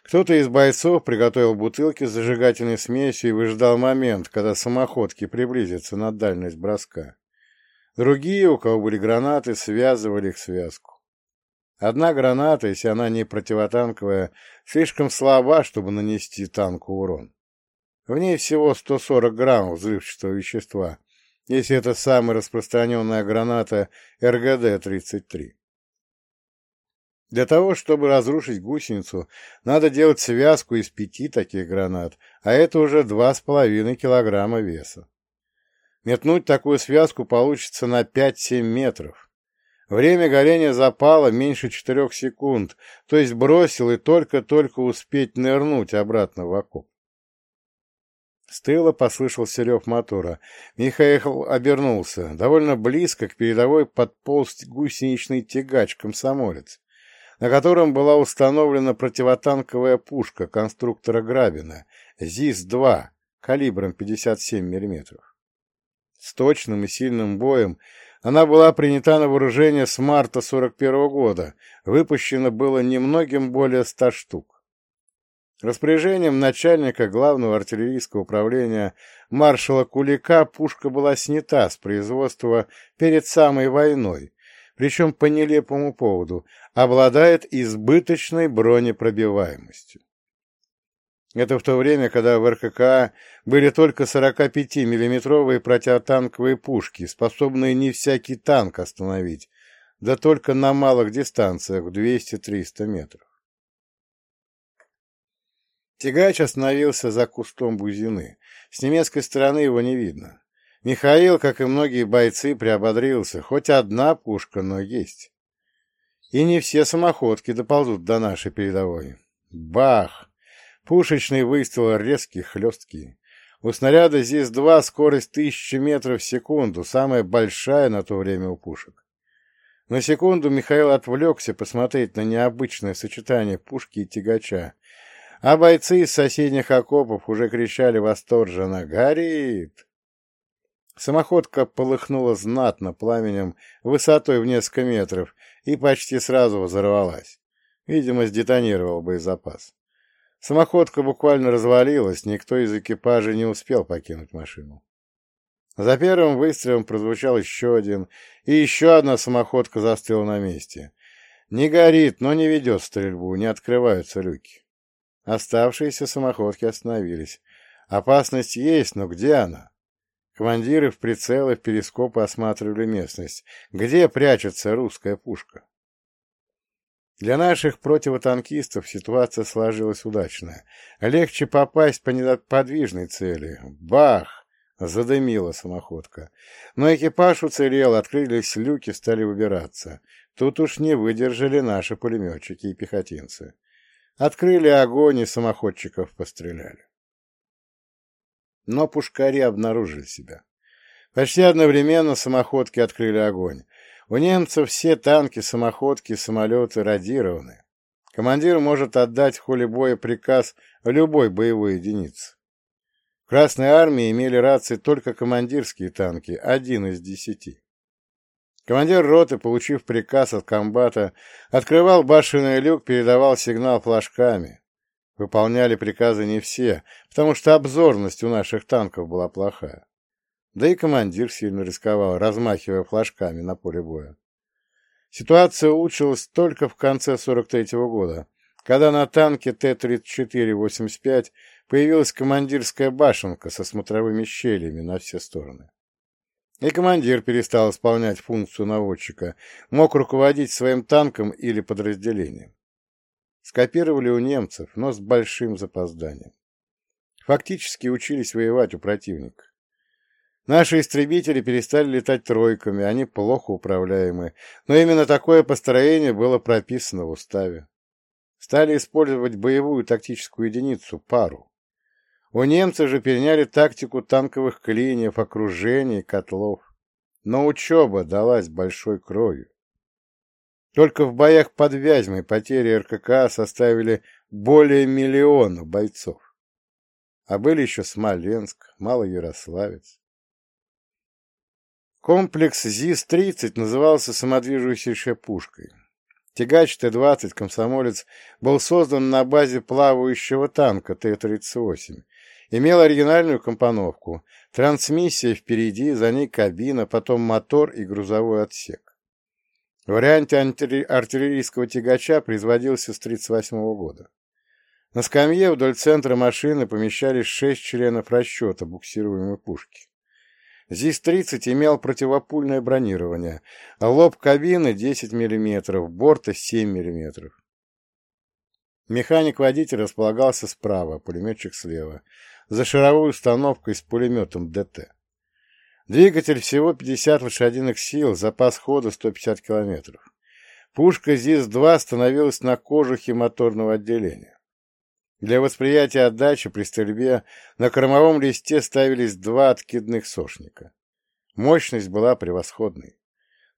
Кто-то из бойцов приготовил бутылки с зажигательной смесью и выждал момент, когда самоходки приблизятся на дальность броска. Другие, у кого были гранаты, связывали их связку. Одна граната, если она не противотанковая, слишком слаба, чтобы нанести танку урон. В ней всего 140 граммов взрывчатого вещества, если это самая распространенная граната РГД-33. Для того, чтобы разрушить гусеницу, надо делать связку из пяти таких гранат, а это уже 2,5 килограмма веса. Метнуть такую связку получится на 5-7 метров. Время горения запала меньше четырех секунд, то есть бросил и только-только успеть нырнуть обратно в окоп. С тыла послышался рев мотора. Михаил обернулся. Довольно близко к передовой подполз гусеничный тягач-комсомолец, на котором была установлена противотанковая пушка конструктора Грабина ЗИС-2 калибром 57 мм. С точным и сильным боем она была принята на вооружение с марта 41 -го года, выпущено было немногим более ста штук. Распоряжением начальника главного артиллерийского управления маршала Кулика пушка была снята с производства перед самой войной, причем по нелепому поводу, обладает избыточной бронепробиваемостью. Это в то время, когда в РККА были только 45-миллиметровые противотанковые пушки, способные не всякий танк остановить, да только на малых дистанциях в 200-300 метров. Тягач остановился за кустом бузины. С немецкой стороны его не видно. Михаил, как и многие бойцы, приободрился. Хоть одна пушка, но есть. И не все самоходки доползут до нашей передовой. Бах! Пушечный выстрел резкий, хлесткий. У снаряда здесь два скорость тысячи метров в секунду, самая большая на то время у пушек. На секунду Михаил отвлекся посмотреть на необычное сочетание пушки и тягача, а бойцы из соседних окопов уже кричали восторженно «Горит!». Самоходка полыхнула знатно пламенем высотой в несколько метров и почти сразу взорвалась. Видимо, сдетонировал боезапас. Самоходка буквально развалилась, никто из экипажа не успел покинуть машину. За первым выстрелом прозвучал еще один, и еще одна самоходка застыла на месте. Не горит, но не ведет стрельбу, не открываются люки. Оставшиеся самоходки остановились. Опасность есть, но где она? Командиры в прицелы, в перископы осматривали местность. Где прячется русская пушка? Для наших противотанкистов ситуация сложилась удачная. Легче попасть по неподвижной цели. Бах! Задымила самоходка. Но экипаж уцелел, открылись люки, стали выбираться. Тут уж не выдержали наши пулеметчики и пехотинцы. Открыли огонь и самоходчиков постреляли. Но пушкари обнаружили себя. Почти одновременно самоходки открыли огонь. У немцев все танки, самоходки, самолеты радированы. Командир может отдать в холе боя приказ любой боевой единице. В Красной армии имели рации только командирские танки, один из десяти. Командир роты, получив приказ от комбата, открывал башенный люк, передавал сигнал флажками. Выполняли приказы не все, потому что обзорность у наших танков была плохая. Да и командир сильно рисковал, размахивая флажками на поле боя. Ситуация улучшилась только в конце 43-го года, когда на танке Т-34-85 появилась командирская башенка со смотровыми щелями на все стороны. И командир перестал исполнять функцию наводчика, мог руководить своим танком или подразделением. Скопировали у немцев, но с большим запозданием. Фактически учились воевать у противника. Наши истребители перестали летать тройками, они плохо управляемы, но именно такое построение было прописано в уставе. Стали использовать боевую тактическую единицу, пару. У немцев же переняли тактику танковых клиньев, окружений, котлов. Но учеба далась большой кровью. Только в боях под Вязьмой потери РКК составили более миллиона бойцов. А были еще Смоленск, Малоярославец. Комплекс ЗИС-30 назывался самодвижущейся пушкой. Тягач Т-20 «Комсомолец» был создан на базе плавающего танка Т-38 Имел оригинальную компоновку. Трансмиссия впереди, за ней кабина, потом мотор и грузовой отсек. В варианте артиллерийского тягача производился с 1938 года. На скамье вдоль центра машины помещались шесть членов расчета буксируемой пушки. ЗИС-30 имел противопульное бронирование, а лоб кабины 10 мм, борта 7 мм. Механик-водитель располагался справа, пулеметчик слева за шаровой установкой с пулеметом ДТ. Двигатель всего 50 лошадиных сил, запас хода 150 километров. Пушка ЗИС-2 становилась на кожухе моторного отделения. Для восприятия отдачи при стрельбе на кормовом листе ставились два откидных сошника. Мощность была превосходной.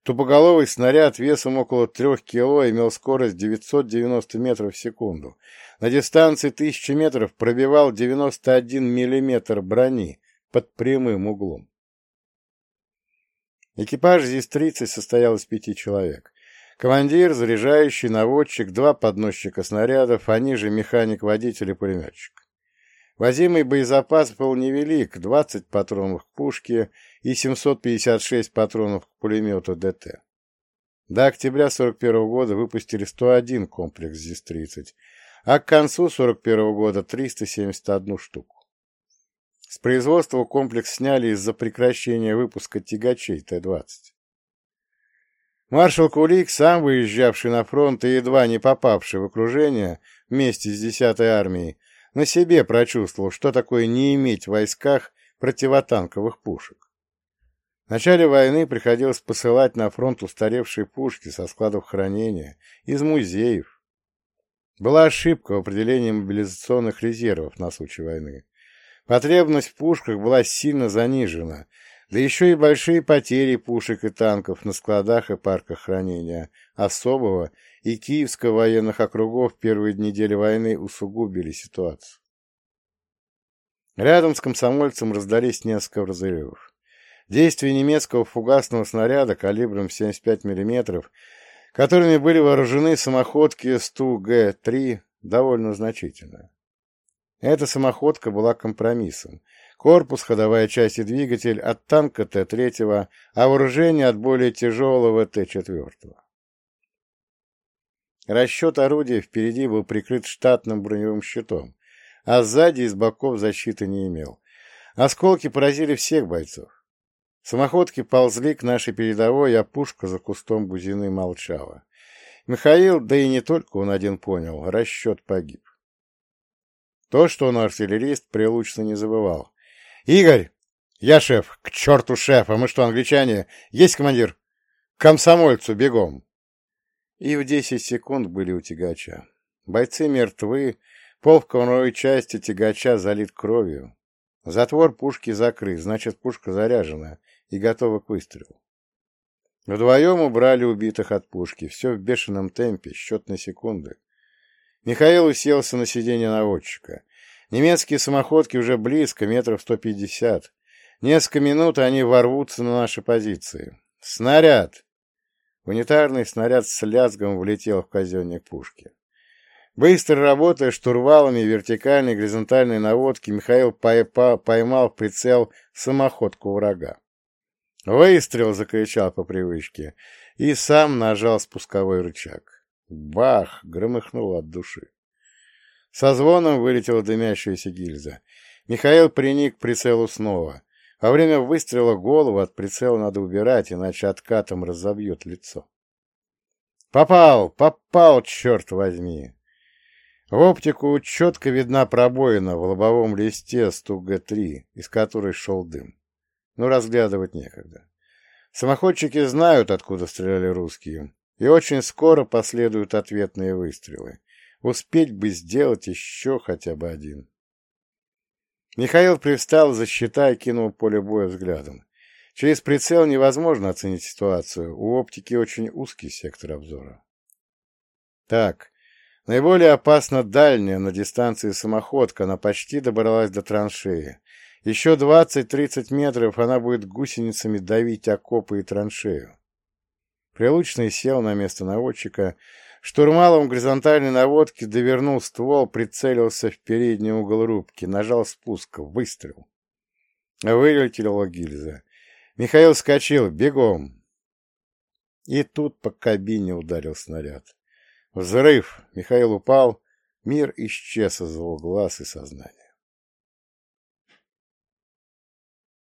Тупоголовый снаряд весом около трех кило имел скорость 990 метров в секунду. На дистанции 1000 метров пробивал 91 миллиметр брони под прямым углом. Экипаж ЗИС-30 состоял из пяти человек. Командир, заряжающий, наводчик, два подносчика снарядов, они же механик-водитель и пулеметчик. Возимый боезапас был невелик, 20 патронов к пушке и 756 патронов к пулемету ДТ. До октября 41 года выпустили 101 комплекс ЗИС-30, а к концу 41 года 371 штуку. С производства комплекс сняли из-за прекращения выпуска тягачей Т-20. Маршал Кулик, сам выезжавший на фронт и едва не попавший в окружение вместе с 10-й армией, на себе прочувствовал, что такое не иметь в войсках противотанковых пушек. В начале войны приходилось посылать на фронт устаревшие пушки со складов хранения, из музеев. Была ошибка в определении мобилизационных резервов на случай войны. Потребность в пушках была сильно занижена, да еще и большие потери пушек и танков на складах и парках хранения особого и Киевского военных округов в первые недели войны усугубили ситуацию. Рядом с комсомольцем раздались несколько разрывов. Действие немецкого фугасного снаряда калибром 75 мм, которыми были вооружены самоходки СТУ-Г-3, довольно значительное. Эта самоходка была компромиссом. Корпус, ходовая часть и двигатель от танка Т-3, а вооружение от более тяжелого Т-4. Расчет орудия впереди был прикрыт штатным броневым щитом, а сзади и с боков защиты не имел. Осколки поразили всех бойцов. Самоходки ползли к нашей передовой, а пушка за кустом бузины молчала. Михаил, да и не только он один понял, расчет погиб. То, что он артиллерист, прилучно не забывал. «Игорь! Я шеф! К черту шефа! Мы что, англичане? Есть командир? К комсомольцу бегом!» и в десять секунд были у тягача. Бойцы мертвы, пол в конвой части тягача залит кровью. Затвор пушки закрыт, значит, пушка заряжена и готова к выстрелу. Вдвоем убрали убитых от пушки, все в бешеном темпе, счет на секунды. Михаил уселся на сиденье наводчика. Немецкие самоходки уже близко, метров сто пятьдесят. Несколько минут они ворвутся на наши позиции. «Снаряд!» Унитарный снаряд с лязгом влетел в казенник пушки. Быстро работая штурвалами вертикальной и горизонтальной наводки, Михаил поймал в прицел самоходку врага. «Выстрел!» — закричал по привычке и сам нажал спусковой рычаг. Бах! — громыхнул от души. Со звоном вылетела дымящаяся гильза. Михаил приник к прицелу снова. Во время выстрела голову от прицела надо убирать, иначе откатом разобьет лицо. «Попал! Попал, черт возьми!» В оптику четко видна пробоина в лобовом листе Стуг-Г3, из которой шел дым. Но разглядывать некогда. Самоходчики знают, откуда стреляли русские, и очень скоро последуют ответные выстрелы. Успеть бы сделать еще хотя бы один. Михаил привстал за щита и кинул поле боя взглядом. Через прицел невозможно оценить ситуацию, у оптики очень узкий сектор обзора. Так, Наиболее опасна дальняя на дистанции самоходка, она почти добралась до траншеи. Еще 20-30 метров она будет гусеницами давить окопы и траншею. Прилучный сел на место наводчика, штурмалом горизонтальной наводки довернул ствол, прицелился в передний угол рубки, нажал спуск, выстрел. Вылетела гильза. Михаил вскочил, бегом. И тут по кабине ударил снаряд. Взрыв! Михаил упал. Мир исчез из его глаз и сознания.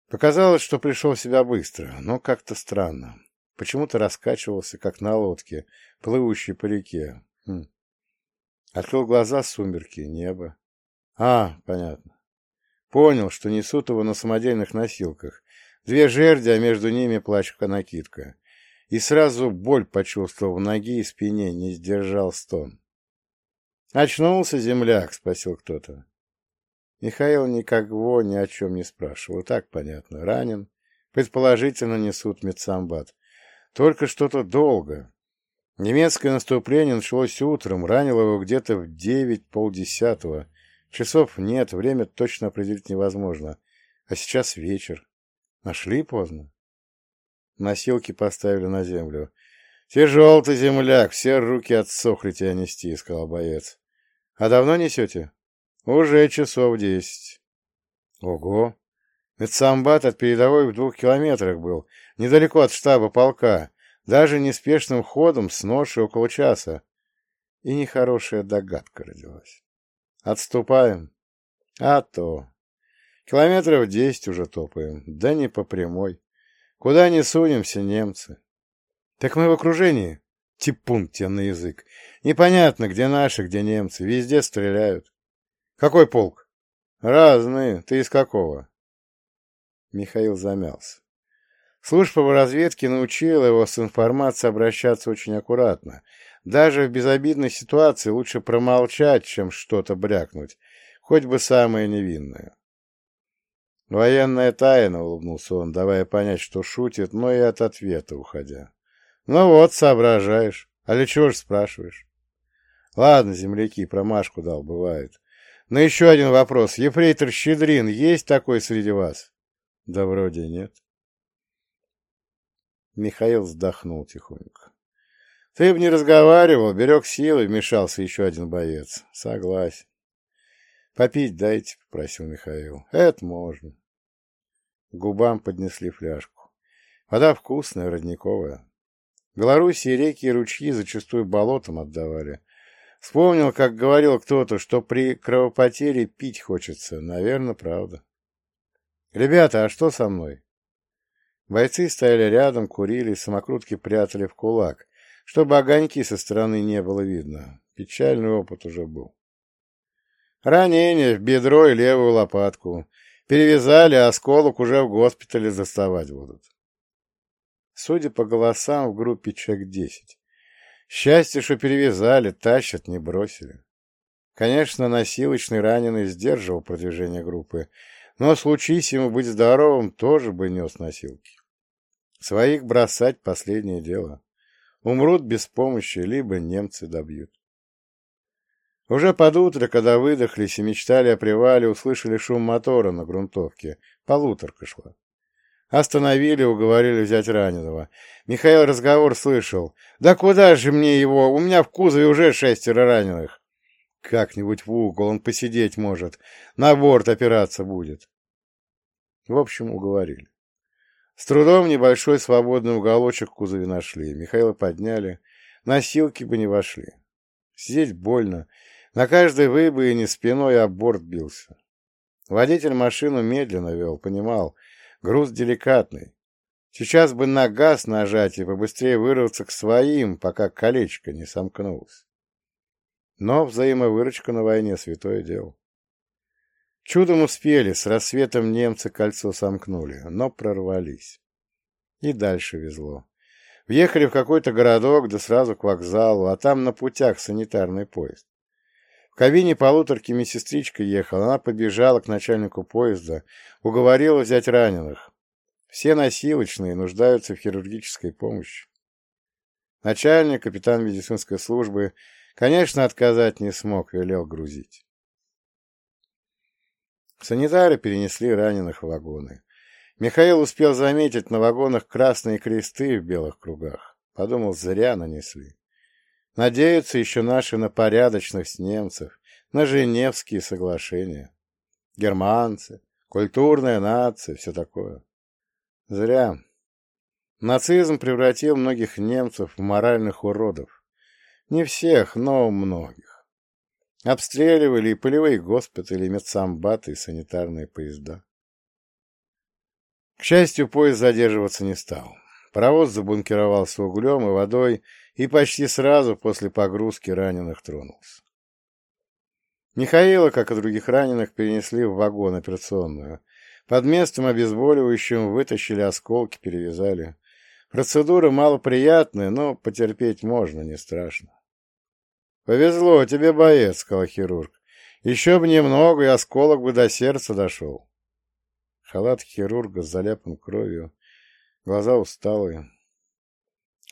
Показалось, что пришел в себя быстро, но как-то странно. Почему-то раскачивался, как на лодке, плывущей по реке. Хм. Открыл глаза, сумерки, небо. А, понятно. Понял, что несут его на самодельных носилках. Две жерди, а между ними плачка-накидка. И сразу боль почувствовал в ноге и спине, не сдержал стон. «Очнулся земляк?» — спросил кто-то. Михаил никого ни о чем не спрашивал. Так понятно. Ранен. Предположительно, несут медсамбат. Только что-то долго. Немецкое наступление началось утром, ранило его где-то в девять полдесятого. Часов нет, время точно определить невозможно. А сейчас вечер. Нашли поздно. Носилки поставили на землю. «Тяжел ты, земляк, все руки отсохли тебя нести», — сказал боец. «А давно несете?» «Уже часов десять». «Ого! Медсамбат от передовой в двух километрах был, недалеко от штаба полка, даже неспешным ходом с ноши около часа». И нехорошая догадка родилась. «Отступаем?» «А то. Километров десять уже топаем, да не по прямой». Куда не сунемся, немцы? Так мы в окружении. Типун тебе на язык. Непонятно, где наши, где немцы. Везде стреляют. Какой полк? Разные. Ты из какого? Михаил замялся. Служба по разведке научила его с информацией обращаться очень аккуратно. Даже в безобидной ситуации лучше промолчать, чем что-то брякнуть, хоть бы самое невинное. «Военная тайна», — улыбнулся он, давая понять, что шутит, но и от ответа уходя. «Ну вот, соображаешь. А для чего ж спрашиваешь?» «Ладно, земляки, промашку дал, бывает. Но еще один вопрос. Ефрейтор Щедрин есть такой среди вас?» «Да вроде нет». Михаил вздохнул тихонько. «Ты бы не разговаривал, берег силы», — вмешался еще один боец. «Согласен». «Попить дайте», — попросил Михаил. «Это можно» губам поднесли фляжку. Вода вкусная, родниковая. В Белоруссии реки и ручьи зачастую болотом отдавали. Вспомнил, как говорил кто-то, что при кровопотере пить хочется. Наверное, правда. «Ребята, а что со мной?» Бойцы стояли рядом, курили, самокрутки прятали в кулак, чтобы огоньки со стороны не было видно. Печальный опыт уже был. Ранение в бедро и левую лопатку. Перевязали, а осколок уже в госпитале заставать будут. Судя по голосам, в группе человек десять. Счастье, что перевязали, тащат, не бросили. Конечно, носилочный раненый сдерживал продвижение группы, но случись ему быть здоровым, тоже бы нес носилки. Своих бросать — последнее дело. Умрут без помощи, либо немцы добьют. Уже под утро, когда выдохлись и мечтали о привале, услышали шум мотора на грунтовке. Полуторка шла. Остановили, уговорили взять раненого. Михаил разговор слышал. «Да куда же мне его? У меня в кузове уже шестеро раненых». «Как-нибудь в угол, он посидеть может. На борт опираться будет». В общем, уговорили. С трудом небольшой свободный уголочек в кузове нашли. Михаила подняли. Носилки бы не вошли. Сидеть больно. На каждой выбоине спиной об борт бился. Водитель машину медленно вел, понимал, груз деликатный. Сейчас бы на газ нажать и побыстрее вырваться к своим, пока колечко не сомкнулось. Но взаимовыручка на войне — святое дело. Чудом успели, с рассветом немцы кольцо сомкнули, но прорвались. И дальше везло. Въехали в какой-то городок, да сразу к вокзалу, а там на путях санитарный поезд. В кабине полуторки медсестричка ехала, она побежала к начальнику поезда, уговорила взять раненых. Все носилочные нуждаются в хирургической помощи. Начальник, капитан медицинской службы, конечно, отказать не смог, велел грузить. Санитары перенесли раненых в вагоны. Михаил успел заметить на вагонах красные кресты в белых кругах. Подумал, зря нанесли. Надеются еще наши на порядочных немцев, на Женевские соглашения. Германцы, культурная нация, все такое. Зря. Нацизм превратил многих немцев в моральных уродов. Не всех, но многих. Обстреливали и полевые госпитали, и медсамбаты, и санитарные поезда. К счастью, поезд задерживаться не стал. Паровоз забункировался углем и водой и почти сразу после погрузки раненых тронулся. Михаила, как и других раненых, перенесли в вагон операционную. Под местом обезболивающим вытащили осколки, перевязали. Процедура малоприятная, но потерпеть можно, не страшно. — Повезло тебе, боец, — сказал хирург. — Еще бы немного, и осколок бы до сердца дошел. Халат хирурга заляпан кровью, глаза усталые.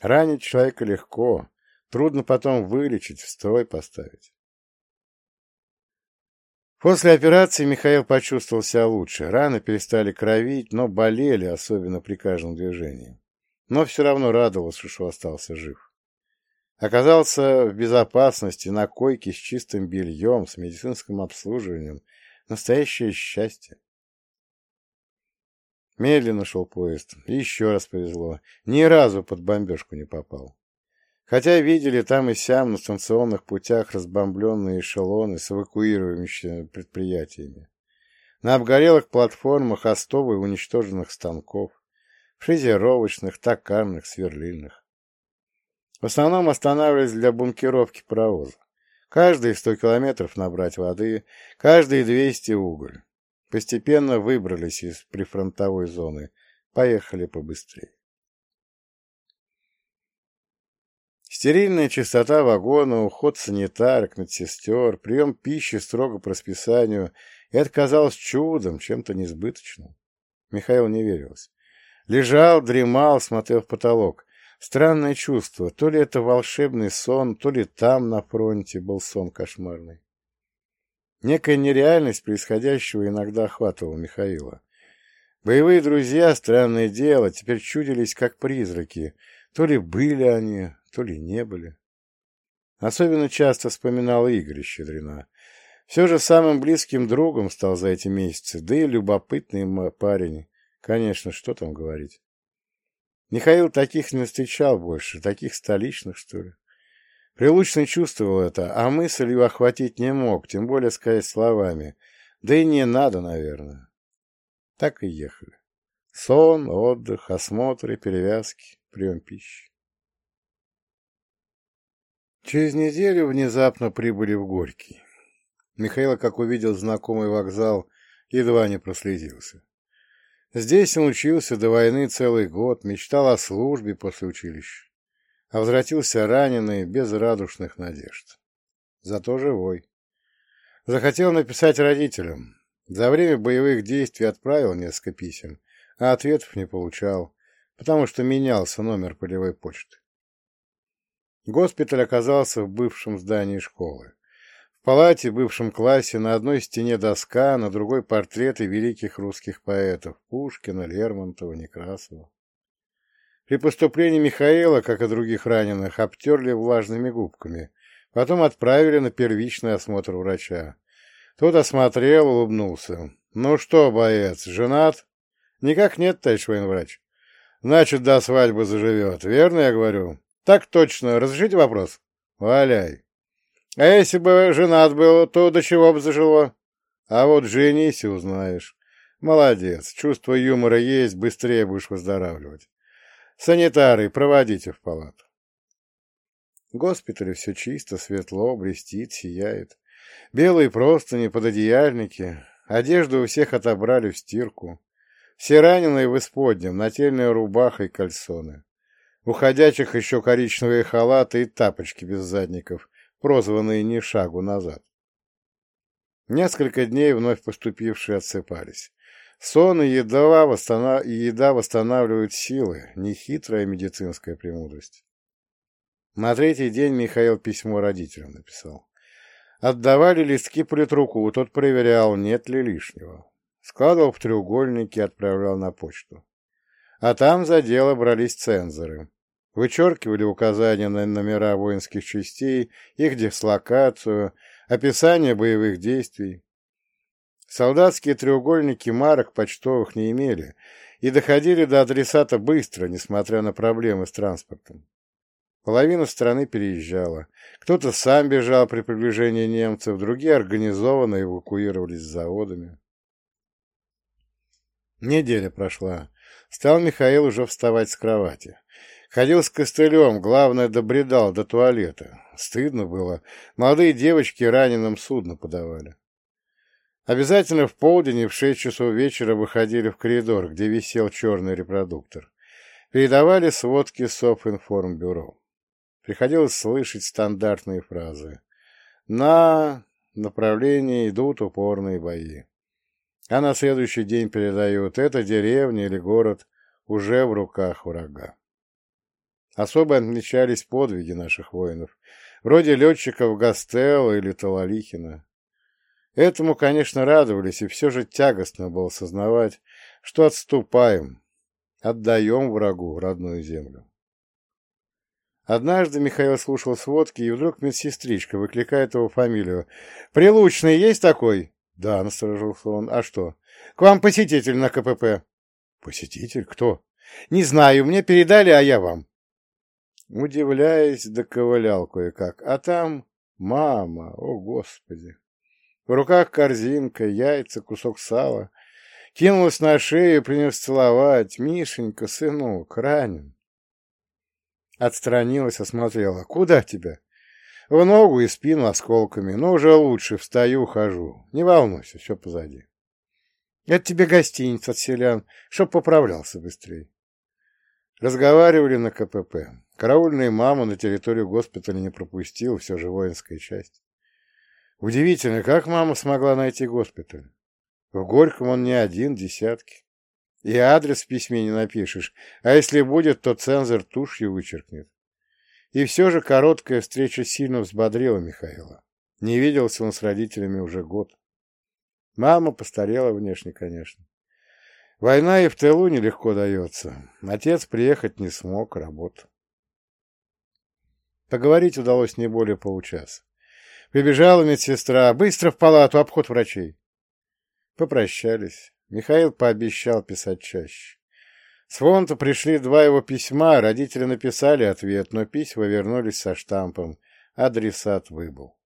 Ранить человека легко, трудно потом вылечить, в строй поставить. После операции Михаил почувствовал себя лучше. Раны перестали кровить, но болели, особенно при каждом движении. Но все равно радовался, что остался жив. Оказался в безопасности, на койке с чистым бельем, с медицинским обслуживанием. Настоящее счастье. Медленно шел поезд. Еще раз повезло. Ни разу под бомбежку не попал. Хотя видели там и сям на станционных путях разбомбленные эшелоны с эвакуируемыми предприятиями. На обгорелых платформах остовы уничтоженных станков, фрезеровочных, токарных, сверлильных. В основном останавливались для бункеровки паровоза. Каждые сто километров набрать воды, каждые двести уголь. Постепенно выбрались из прифронтовой зоны. Поехали побыстрее. Стерильная чистота вагона, уход санитарок, медсестер, прием пищи строго по расписанию — это казалось чудом, чем-то несбыточным. Михаил не верилось. Лежал, дремал, смотрел в потолок. Странное чувство, то ли это волшебный сон, то ли там, на фронте, был сон кошмарный. Некая нереальность происходящего иногда охватывала Михаила. Боевые друзья, странное дело, теперь чудились как призраки. То ли были они, то ли не были. Особенно часто вспоминал Игорь Щедрина. Все же самым близким другом стал за эти месяцы, да и любопытный парень. Конечно, что там говорить. Михаил таких не встречал больше, таких столичных, что ли. Прилучный чувствовал это, а мыслью охватить не мог, тем более сказать словами. Да и не надо, наверное. Так и ехали. Сон, отдых, осмотры, перевязки, прием пищи. Через неделю внезапно прибыли в Горький. Михаил, как увидел знакомый вокзал, едва не проследился. Здесь он учился до войны целый год, мечтал о службе после училища а возвратился раненый, без радушных надежд. Зато живой. Захотел написать родителям. За время боевых действий отправил несколько писем, а ответов не получал, потому что менялся номер полевой почты. Госпиталь оказался в бывшем здании школы. В палате, в бывшем классе, на одной стене доска, на другой портреты великих русских поэтов Пушкина, Лермонтова, Некрасова. При поступлении Михаила, как и других раненых, обтерли влажными губками, потом отправили на первичный осмотр врача. Тот осмотрел, улыбнулся. «Ну что, боец, женат?» «Никак нет, товарищ военврач». «Значит, до свадьбы заживет. Верно я говорю?» «Так точно. Разрешите вопрос?» «Валяй». А если бы женат был, то до чего бы зажило? А вот женись и узнаешь. Молодец, чувство юмора есть, быстрее будешь выздоравливать. Санитары, проводите в палату. В госпитале все чисто, светло, блестит, сияет. Белые простыни, пододеяльники, одежду у всех отобрали в стирку. Все раненые в исподнем, нательная рубаха и кальсоны. У ходячих еще коричневые халаты и тапочки без задников, прозванные «ни шагу назад». Несколько дней вновь поступившие отсыпались. Сон и еда, восстанов... еда восстанавливают силы, нехитрая медицинская премудрость. На третий день Михаил письмо родителям написал. Отдавали листки политруку, тот проверял, нет ли лишнего. Складывал в треугольники и отправлял на почту. А там за дело брались цензоры. Вычеркивали указания на номера воинских частей, их дислокацию, описание боевых действий. Солдатские треугольники марок почтовых не имели и доходили до адресата быстро, несмотря на проблемы с транспортом. Половина страны переезжала. Кто-то сам бежал при приближении немцев, другие организованно эвакуировались с заводами. Неделя прошла. Стал Михаил уже вставать с кровати. Ходил с костылем, главное, добредал до туалета. Стыдно было. Молодые девочки раненым судно подавали. Обязательно в полдень и в шесть часов вечера выходили в коридор, где висел черный репродуктор. Передавали сводки Софинформбюро. Приходилось слышать стандартные фразы. На направлении идут упорные бои. А на следующий день передают, эта деревня или город уже в руках врага. Особо отличались подвиги наших воинов, вроде летчиков Гастелла или Талалихина. Этому, конечно, радовались, и все же тягостно было сознавать, что отступаем, отдаем врагу родную землю. Однажды Михаил слушал сводки, и вдруг медсестричка выкликает его фамилию. «Прилучный есть такой?» «Да», — насторожился он. «А что?» «К вам посетитель на КПП». «Посетитель? Кто?» «Не знаю, мне передали, а я вам». Удивляясь, доковылял кое-как. А там мама, о господи! В руках корзинка, яйца, кусок сала. Кинулась на шею, принес целовать. Мишенька, сынок, ранен. Отстранилась, осмотрела. «Куда тебя?» «В ногу и спину осколками. Но уже лучше. Встаю, хожу. Не волнуйся, все позади». «Это тебе гостиница от селян, чтоб поправлялся быстрее». Разговаривали на КПП. Караульная маму на территорию госпиталя не пропустил, все же воинская часть. Удивительно, как мама смогла найти госпиталь? В Горьком он не один, десятки. И адрес в письме не напишешь, а если будет, то цензор тушью вычеркнет. И все же короткая встреча сильно взбодрила Михаила. Не виделся он с родителями уже год. Мама постарела внешне, конечно. Война и в тылу нелегко дается. Отец приехать не смог, работал. Поговорить удалось не более получаса. Прибежала медсестра. Быстро в палату, обход врачей. Попрощались. Михаил пообещал писать чаще. С фронта пришли два его письма, родители написали ответ, но письма вернулись со штампом. Адресат выбыл.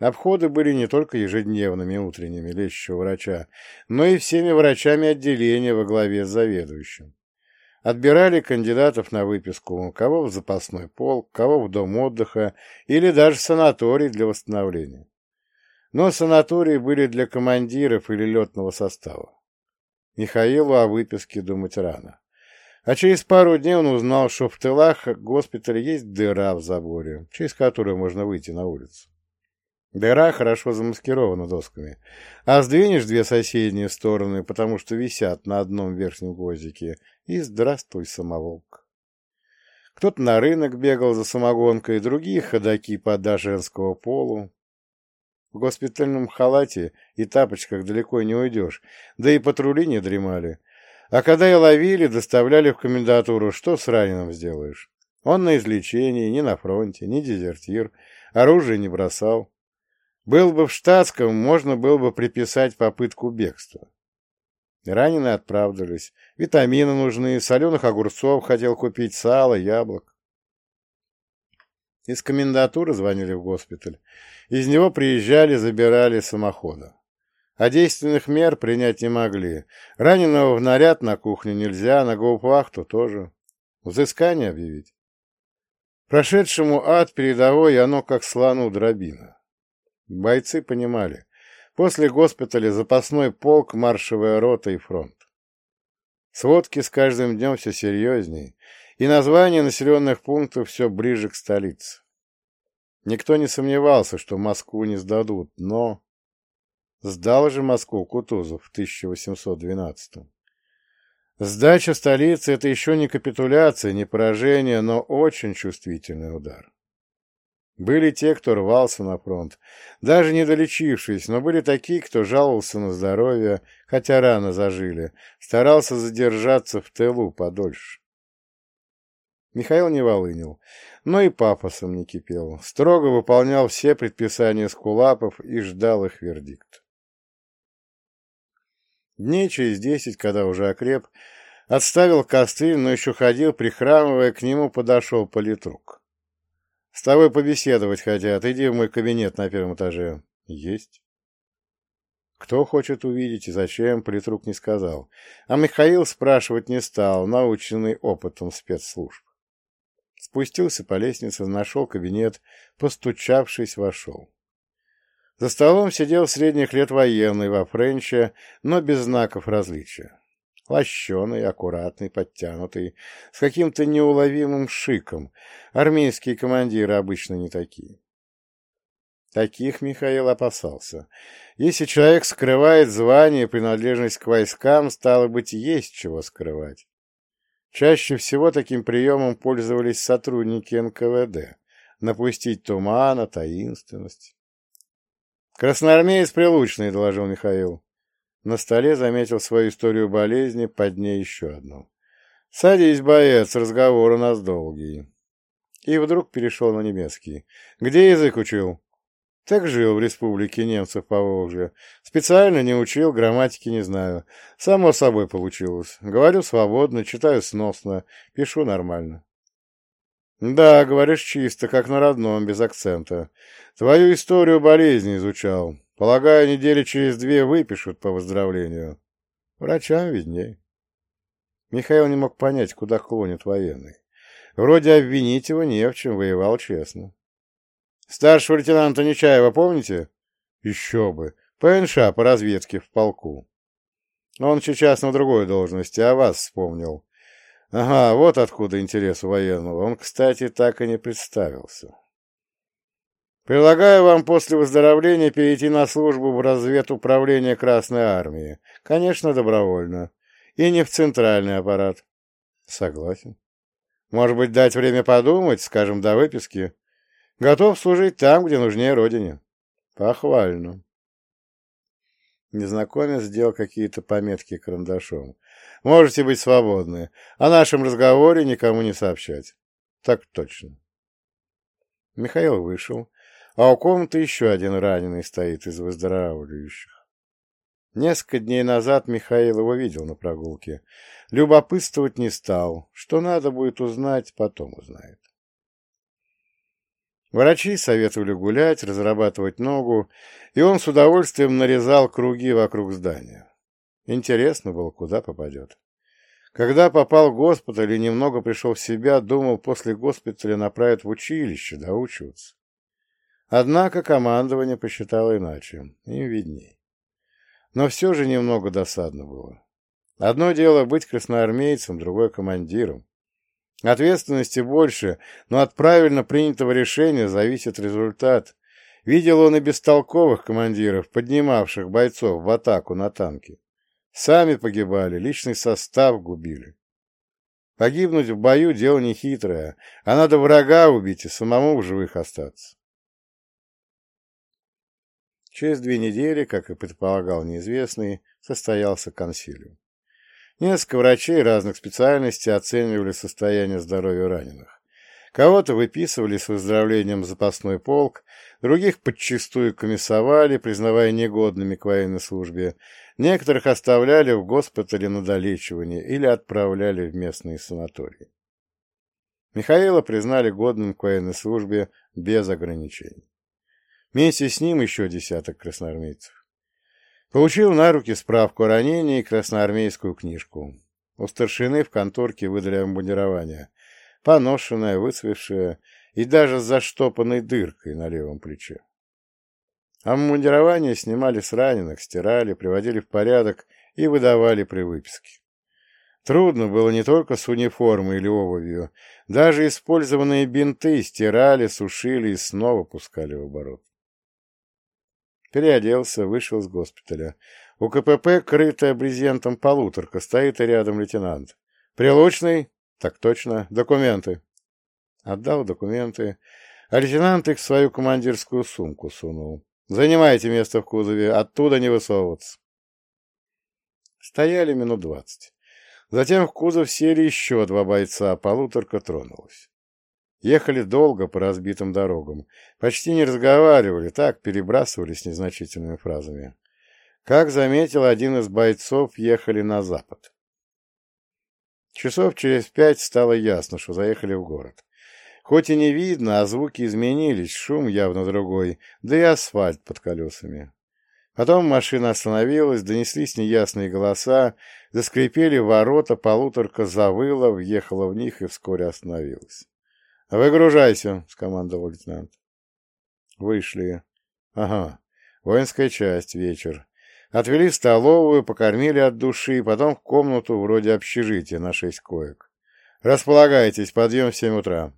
Обходы были не только ежедневными утренними лечащего врача, но и всеми врачами отделения во главе с заведующим. Отбирали кандидатов на выписку, кого в запасной полк, кого в дом отдыха или даже санаторий для восстановления но санатории были для командиров или летного состава. Михаилу о выписке думать рано. А через пару дней он узнал, что в тылах госпиталя есть дыра в заборе, через которую можно выйти на улицу. Дыра хорошо замаскирована досками, а сдвинешь две соседние стороны, потому что висят на одном верхнем гвоздике, и здравствуй, самоволк. Кто-то на рынок бегал за самогонкой, другие ходаки по женского полу, в госпитальном халате и тапочках далеко не уйдешь, да и патрули не дремали. А когда и ловили, доставляли в комендатуру, что с раненым сделаешь? Он на излечении, не на фронте, не дезертир, оружие не бросал. Был бы в штатском, можно было бы приписать попытку бегства. Раненые отправдывались. Витамины нужны, соленых огурцов хотел купить, сало, яблок. Из комендатуры звонили в госпиталь. Из него приезжали, забирали самохода. А действенных мер принять не могли. Раненого в наряд на кухню нельзя, на гауптвахту тоже. Взыскание объявить. Прошедшему ад передовой оно как слону дробина. Бойцы понимали. После госпиталя запасной полк, маршевая рота и фронт. Сводки с каждым днем все серьезнее, и названия населенных пунктов все ближе к столице. Никто не сомневался, что Москву не сдадут, но... Сдал же Москву Кутузов в 1812 -м. Сдача столицы — это еще не капитуляция, не поражение, но очень чувствительный удар. Были те, кто рвался на фронт, даже не долечившись, но были такие, кто жаловался на здоровье, хотя рано зажили, старался задержаться в тылу подольше. Михаил не волынил, но и пафосом не кипел, строго выполнял все предписания скулапов и ждал их вердикт. Дней через десять, когда уже окреп, отставил костыль, но еще ходил, прихрамывая, к нему подошел политрук. — С тобой побеседовать хотят, иди в мой кабинет на первом этаже. — Есть. Кто хочет увидеть и зачем, политрук не сказал. А Михаил спрашивать не стал, наученный опытом спецслужб. Спустился по лестнице, нашел кабинет, постучавшись, вошел. За столом сидел средних лет военный во френче, но без знаков различия. Лощеный, аккуратный, подтянутый, с каким-то неуловимым шиком. Армейские командиры обычно не такие. Таких Михаил опасался. Если человек скрывает звание и принадлежность к войскам, стало быть, есть чего скрывать. Чаще всего таким приемом пользовались сотрудники НКВД. Напустить тумана, таинственность. «Красноармеец Прилучный», — доложил Михаил. На столе заметил свою историю болезни, под ней еще одну. «Садись, боец, разговор у нас долгий». И вдруг перешел на немецкий. «Где язык учил?» Так жил в республике немцев по Волжье. Специально не учил, грамматики не знаю. Само собой получилось. Говорю свободно, читаю сносно, пишу нормально. Да, говоришь чисто, как на родном, без акцента. Твою историю болезни изучал. Полагаю, недели через две выпишут по выздоровлению. Врачам видней. Михаил не мог понять, куда клонит военный. Вроде обвинить его не в чем, воевал честно. Старшего лейтенанта Нечаева помните? Еще бы. ПНШ по разведке в полку. Он сейчас на другой должности, а вас вспомнил. Ага, вот откуда интерес у военного. Он, кстати, так и не представился. Предлагаю вам после выздоровления перейти на службу в разведуправление Красной Армии. Конечно, добровольно. И не в центральный аппарат. Согласен. Может быть, дать время подумать, скажем, до выписки? Готов служить там, где нужнее родине. Похвально. Незнакомец сделал какие-то пометки карандашом. Можете быть свободны. О нашем разговоре никому не сообщать. Так точно. Михаил вышел, а у комнаты еще один раненый стоит из выздоравливающих. Несколько дней назад Михаил его видел на прогулке. Любопытствовать не стал. Что надо будет узнать, потом узнает. Врачи советовали гулять, разрабатывать ногу, и он с удовольствием нарезал круги вокруг здания. Интересно было, куда попадет. Когда попал в госпиталь и немного пришел в себя, думал, после госпиталя направят в училище доучиваться. Однако командование посчитало иначе, им видней. Но все же немного досадно было. Одно дело быть красноармейцем, другое — командиром. Ответственности больше, но от правильно принятого решения зависит результат. Видел он и бестолковых командиров, поднимавших бойцов в атаку на танки. Сами погибали, личный состав губили. Погибнуть в бою — дело нехитрое, а надо врага убить и самому в живых остаться. Через две недели, как и предполагал неизвестный, состоялся консилиум. Несколько врачей разных специальностей оценивали состояние здоровья раненых. Кого-то выписывали с выздоровлением запасной полк, других подчистую комиссовали, признавая негодными к военной службе, некоторых оставляли в госпитале на долечивание или отправляли в местные санатории. Михаила признали годным к военной службе без ограничений. Вместе с ним еще десяток красноармейцев. Получил на руки справку о ранении и красноармейскую книжку. У старшины в конторке выдали обмундирование, поношенное, выцвевшее и даже с заштопанной дыркой на левом плече. Обмундирование снимали с раненых, стирали, приводили в порядок и выдавали при выписке. Трудно было не только с униформой или обувью, даже использованные бинты стирали, сушили и снова пускали в оборот. Переоделся, вышел из госпиталя. У КПП, крытая брезентом полуторка, стоит и рядом лейтенант. «Прилучный?» «Так точно. Документы». Отдал документы, а лейтенант их в свою командирскую сумку сунул. «Занимайте место в кузове, оттуда не высовываться». Стояли минут двадцать. Затем в кузов сели еще два бойца, а полуторка тронулась. Ехали долго по разбитым дорогам, почти не разговаривали, так перебрасывались незначительными фразами. Как заметил один из бойцов, ехали на запад. Часов через пять стало ясно, что заехали в город. Хоть и не видно, а звуки изменились, шум явно другой, да и асфальт под колесами. Потом машина остановилась, донеслись неясные голоса, заскрипели ворота, полуторка завыла, въехала в них и вскоре остановилась. «Выгружайся», — скомандовал лейтенант. Вышли. Ага, воинская часть, вечер. Отвели в столовую, покормили от души, потом в комнату вроде общежития на шесть коек. Располагайтесь, подъем в семь утра.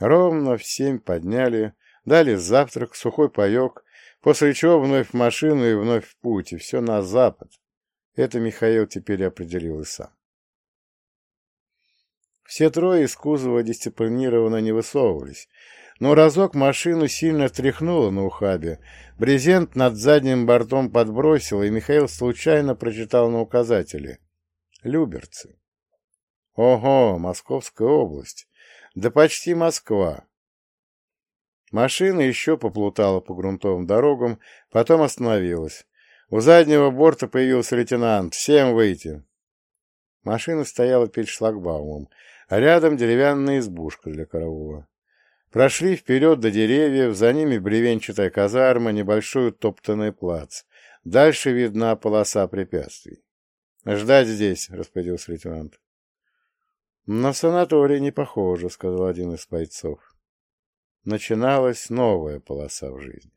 Ровно в семь подняли, дали завтрак, сухой паек, После чего вновь в машину и вновь в путь, и все на запад. Это Михаил теперь определил и сам. Все трое из кузова дисциплинированно не высовывались, но разок машину сильно тряхнуло на ухабе, брезент над задним бортом подбросило, и Михаил случайно прочитал на указателе. Люберцы. Ого, Московская область. Да почти Москва. Машина еще поплутала по грунтовым дорогам, потом остановилась. У заднего борта появился лейтенант. «Всем выйти!» Машина стояла перед шлагбаумом, а рядом деревянная избушка для караула. Прошли вперед до деревьев, за ними бревенчатая казарма, небольшой топтанный плац. Дальше видна полоса препятствий. «Ждать здесь», — распорядился лейтенант. «На санаторий не похоже», — сказал один из бойцов начиналась новая полоса в жизни.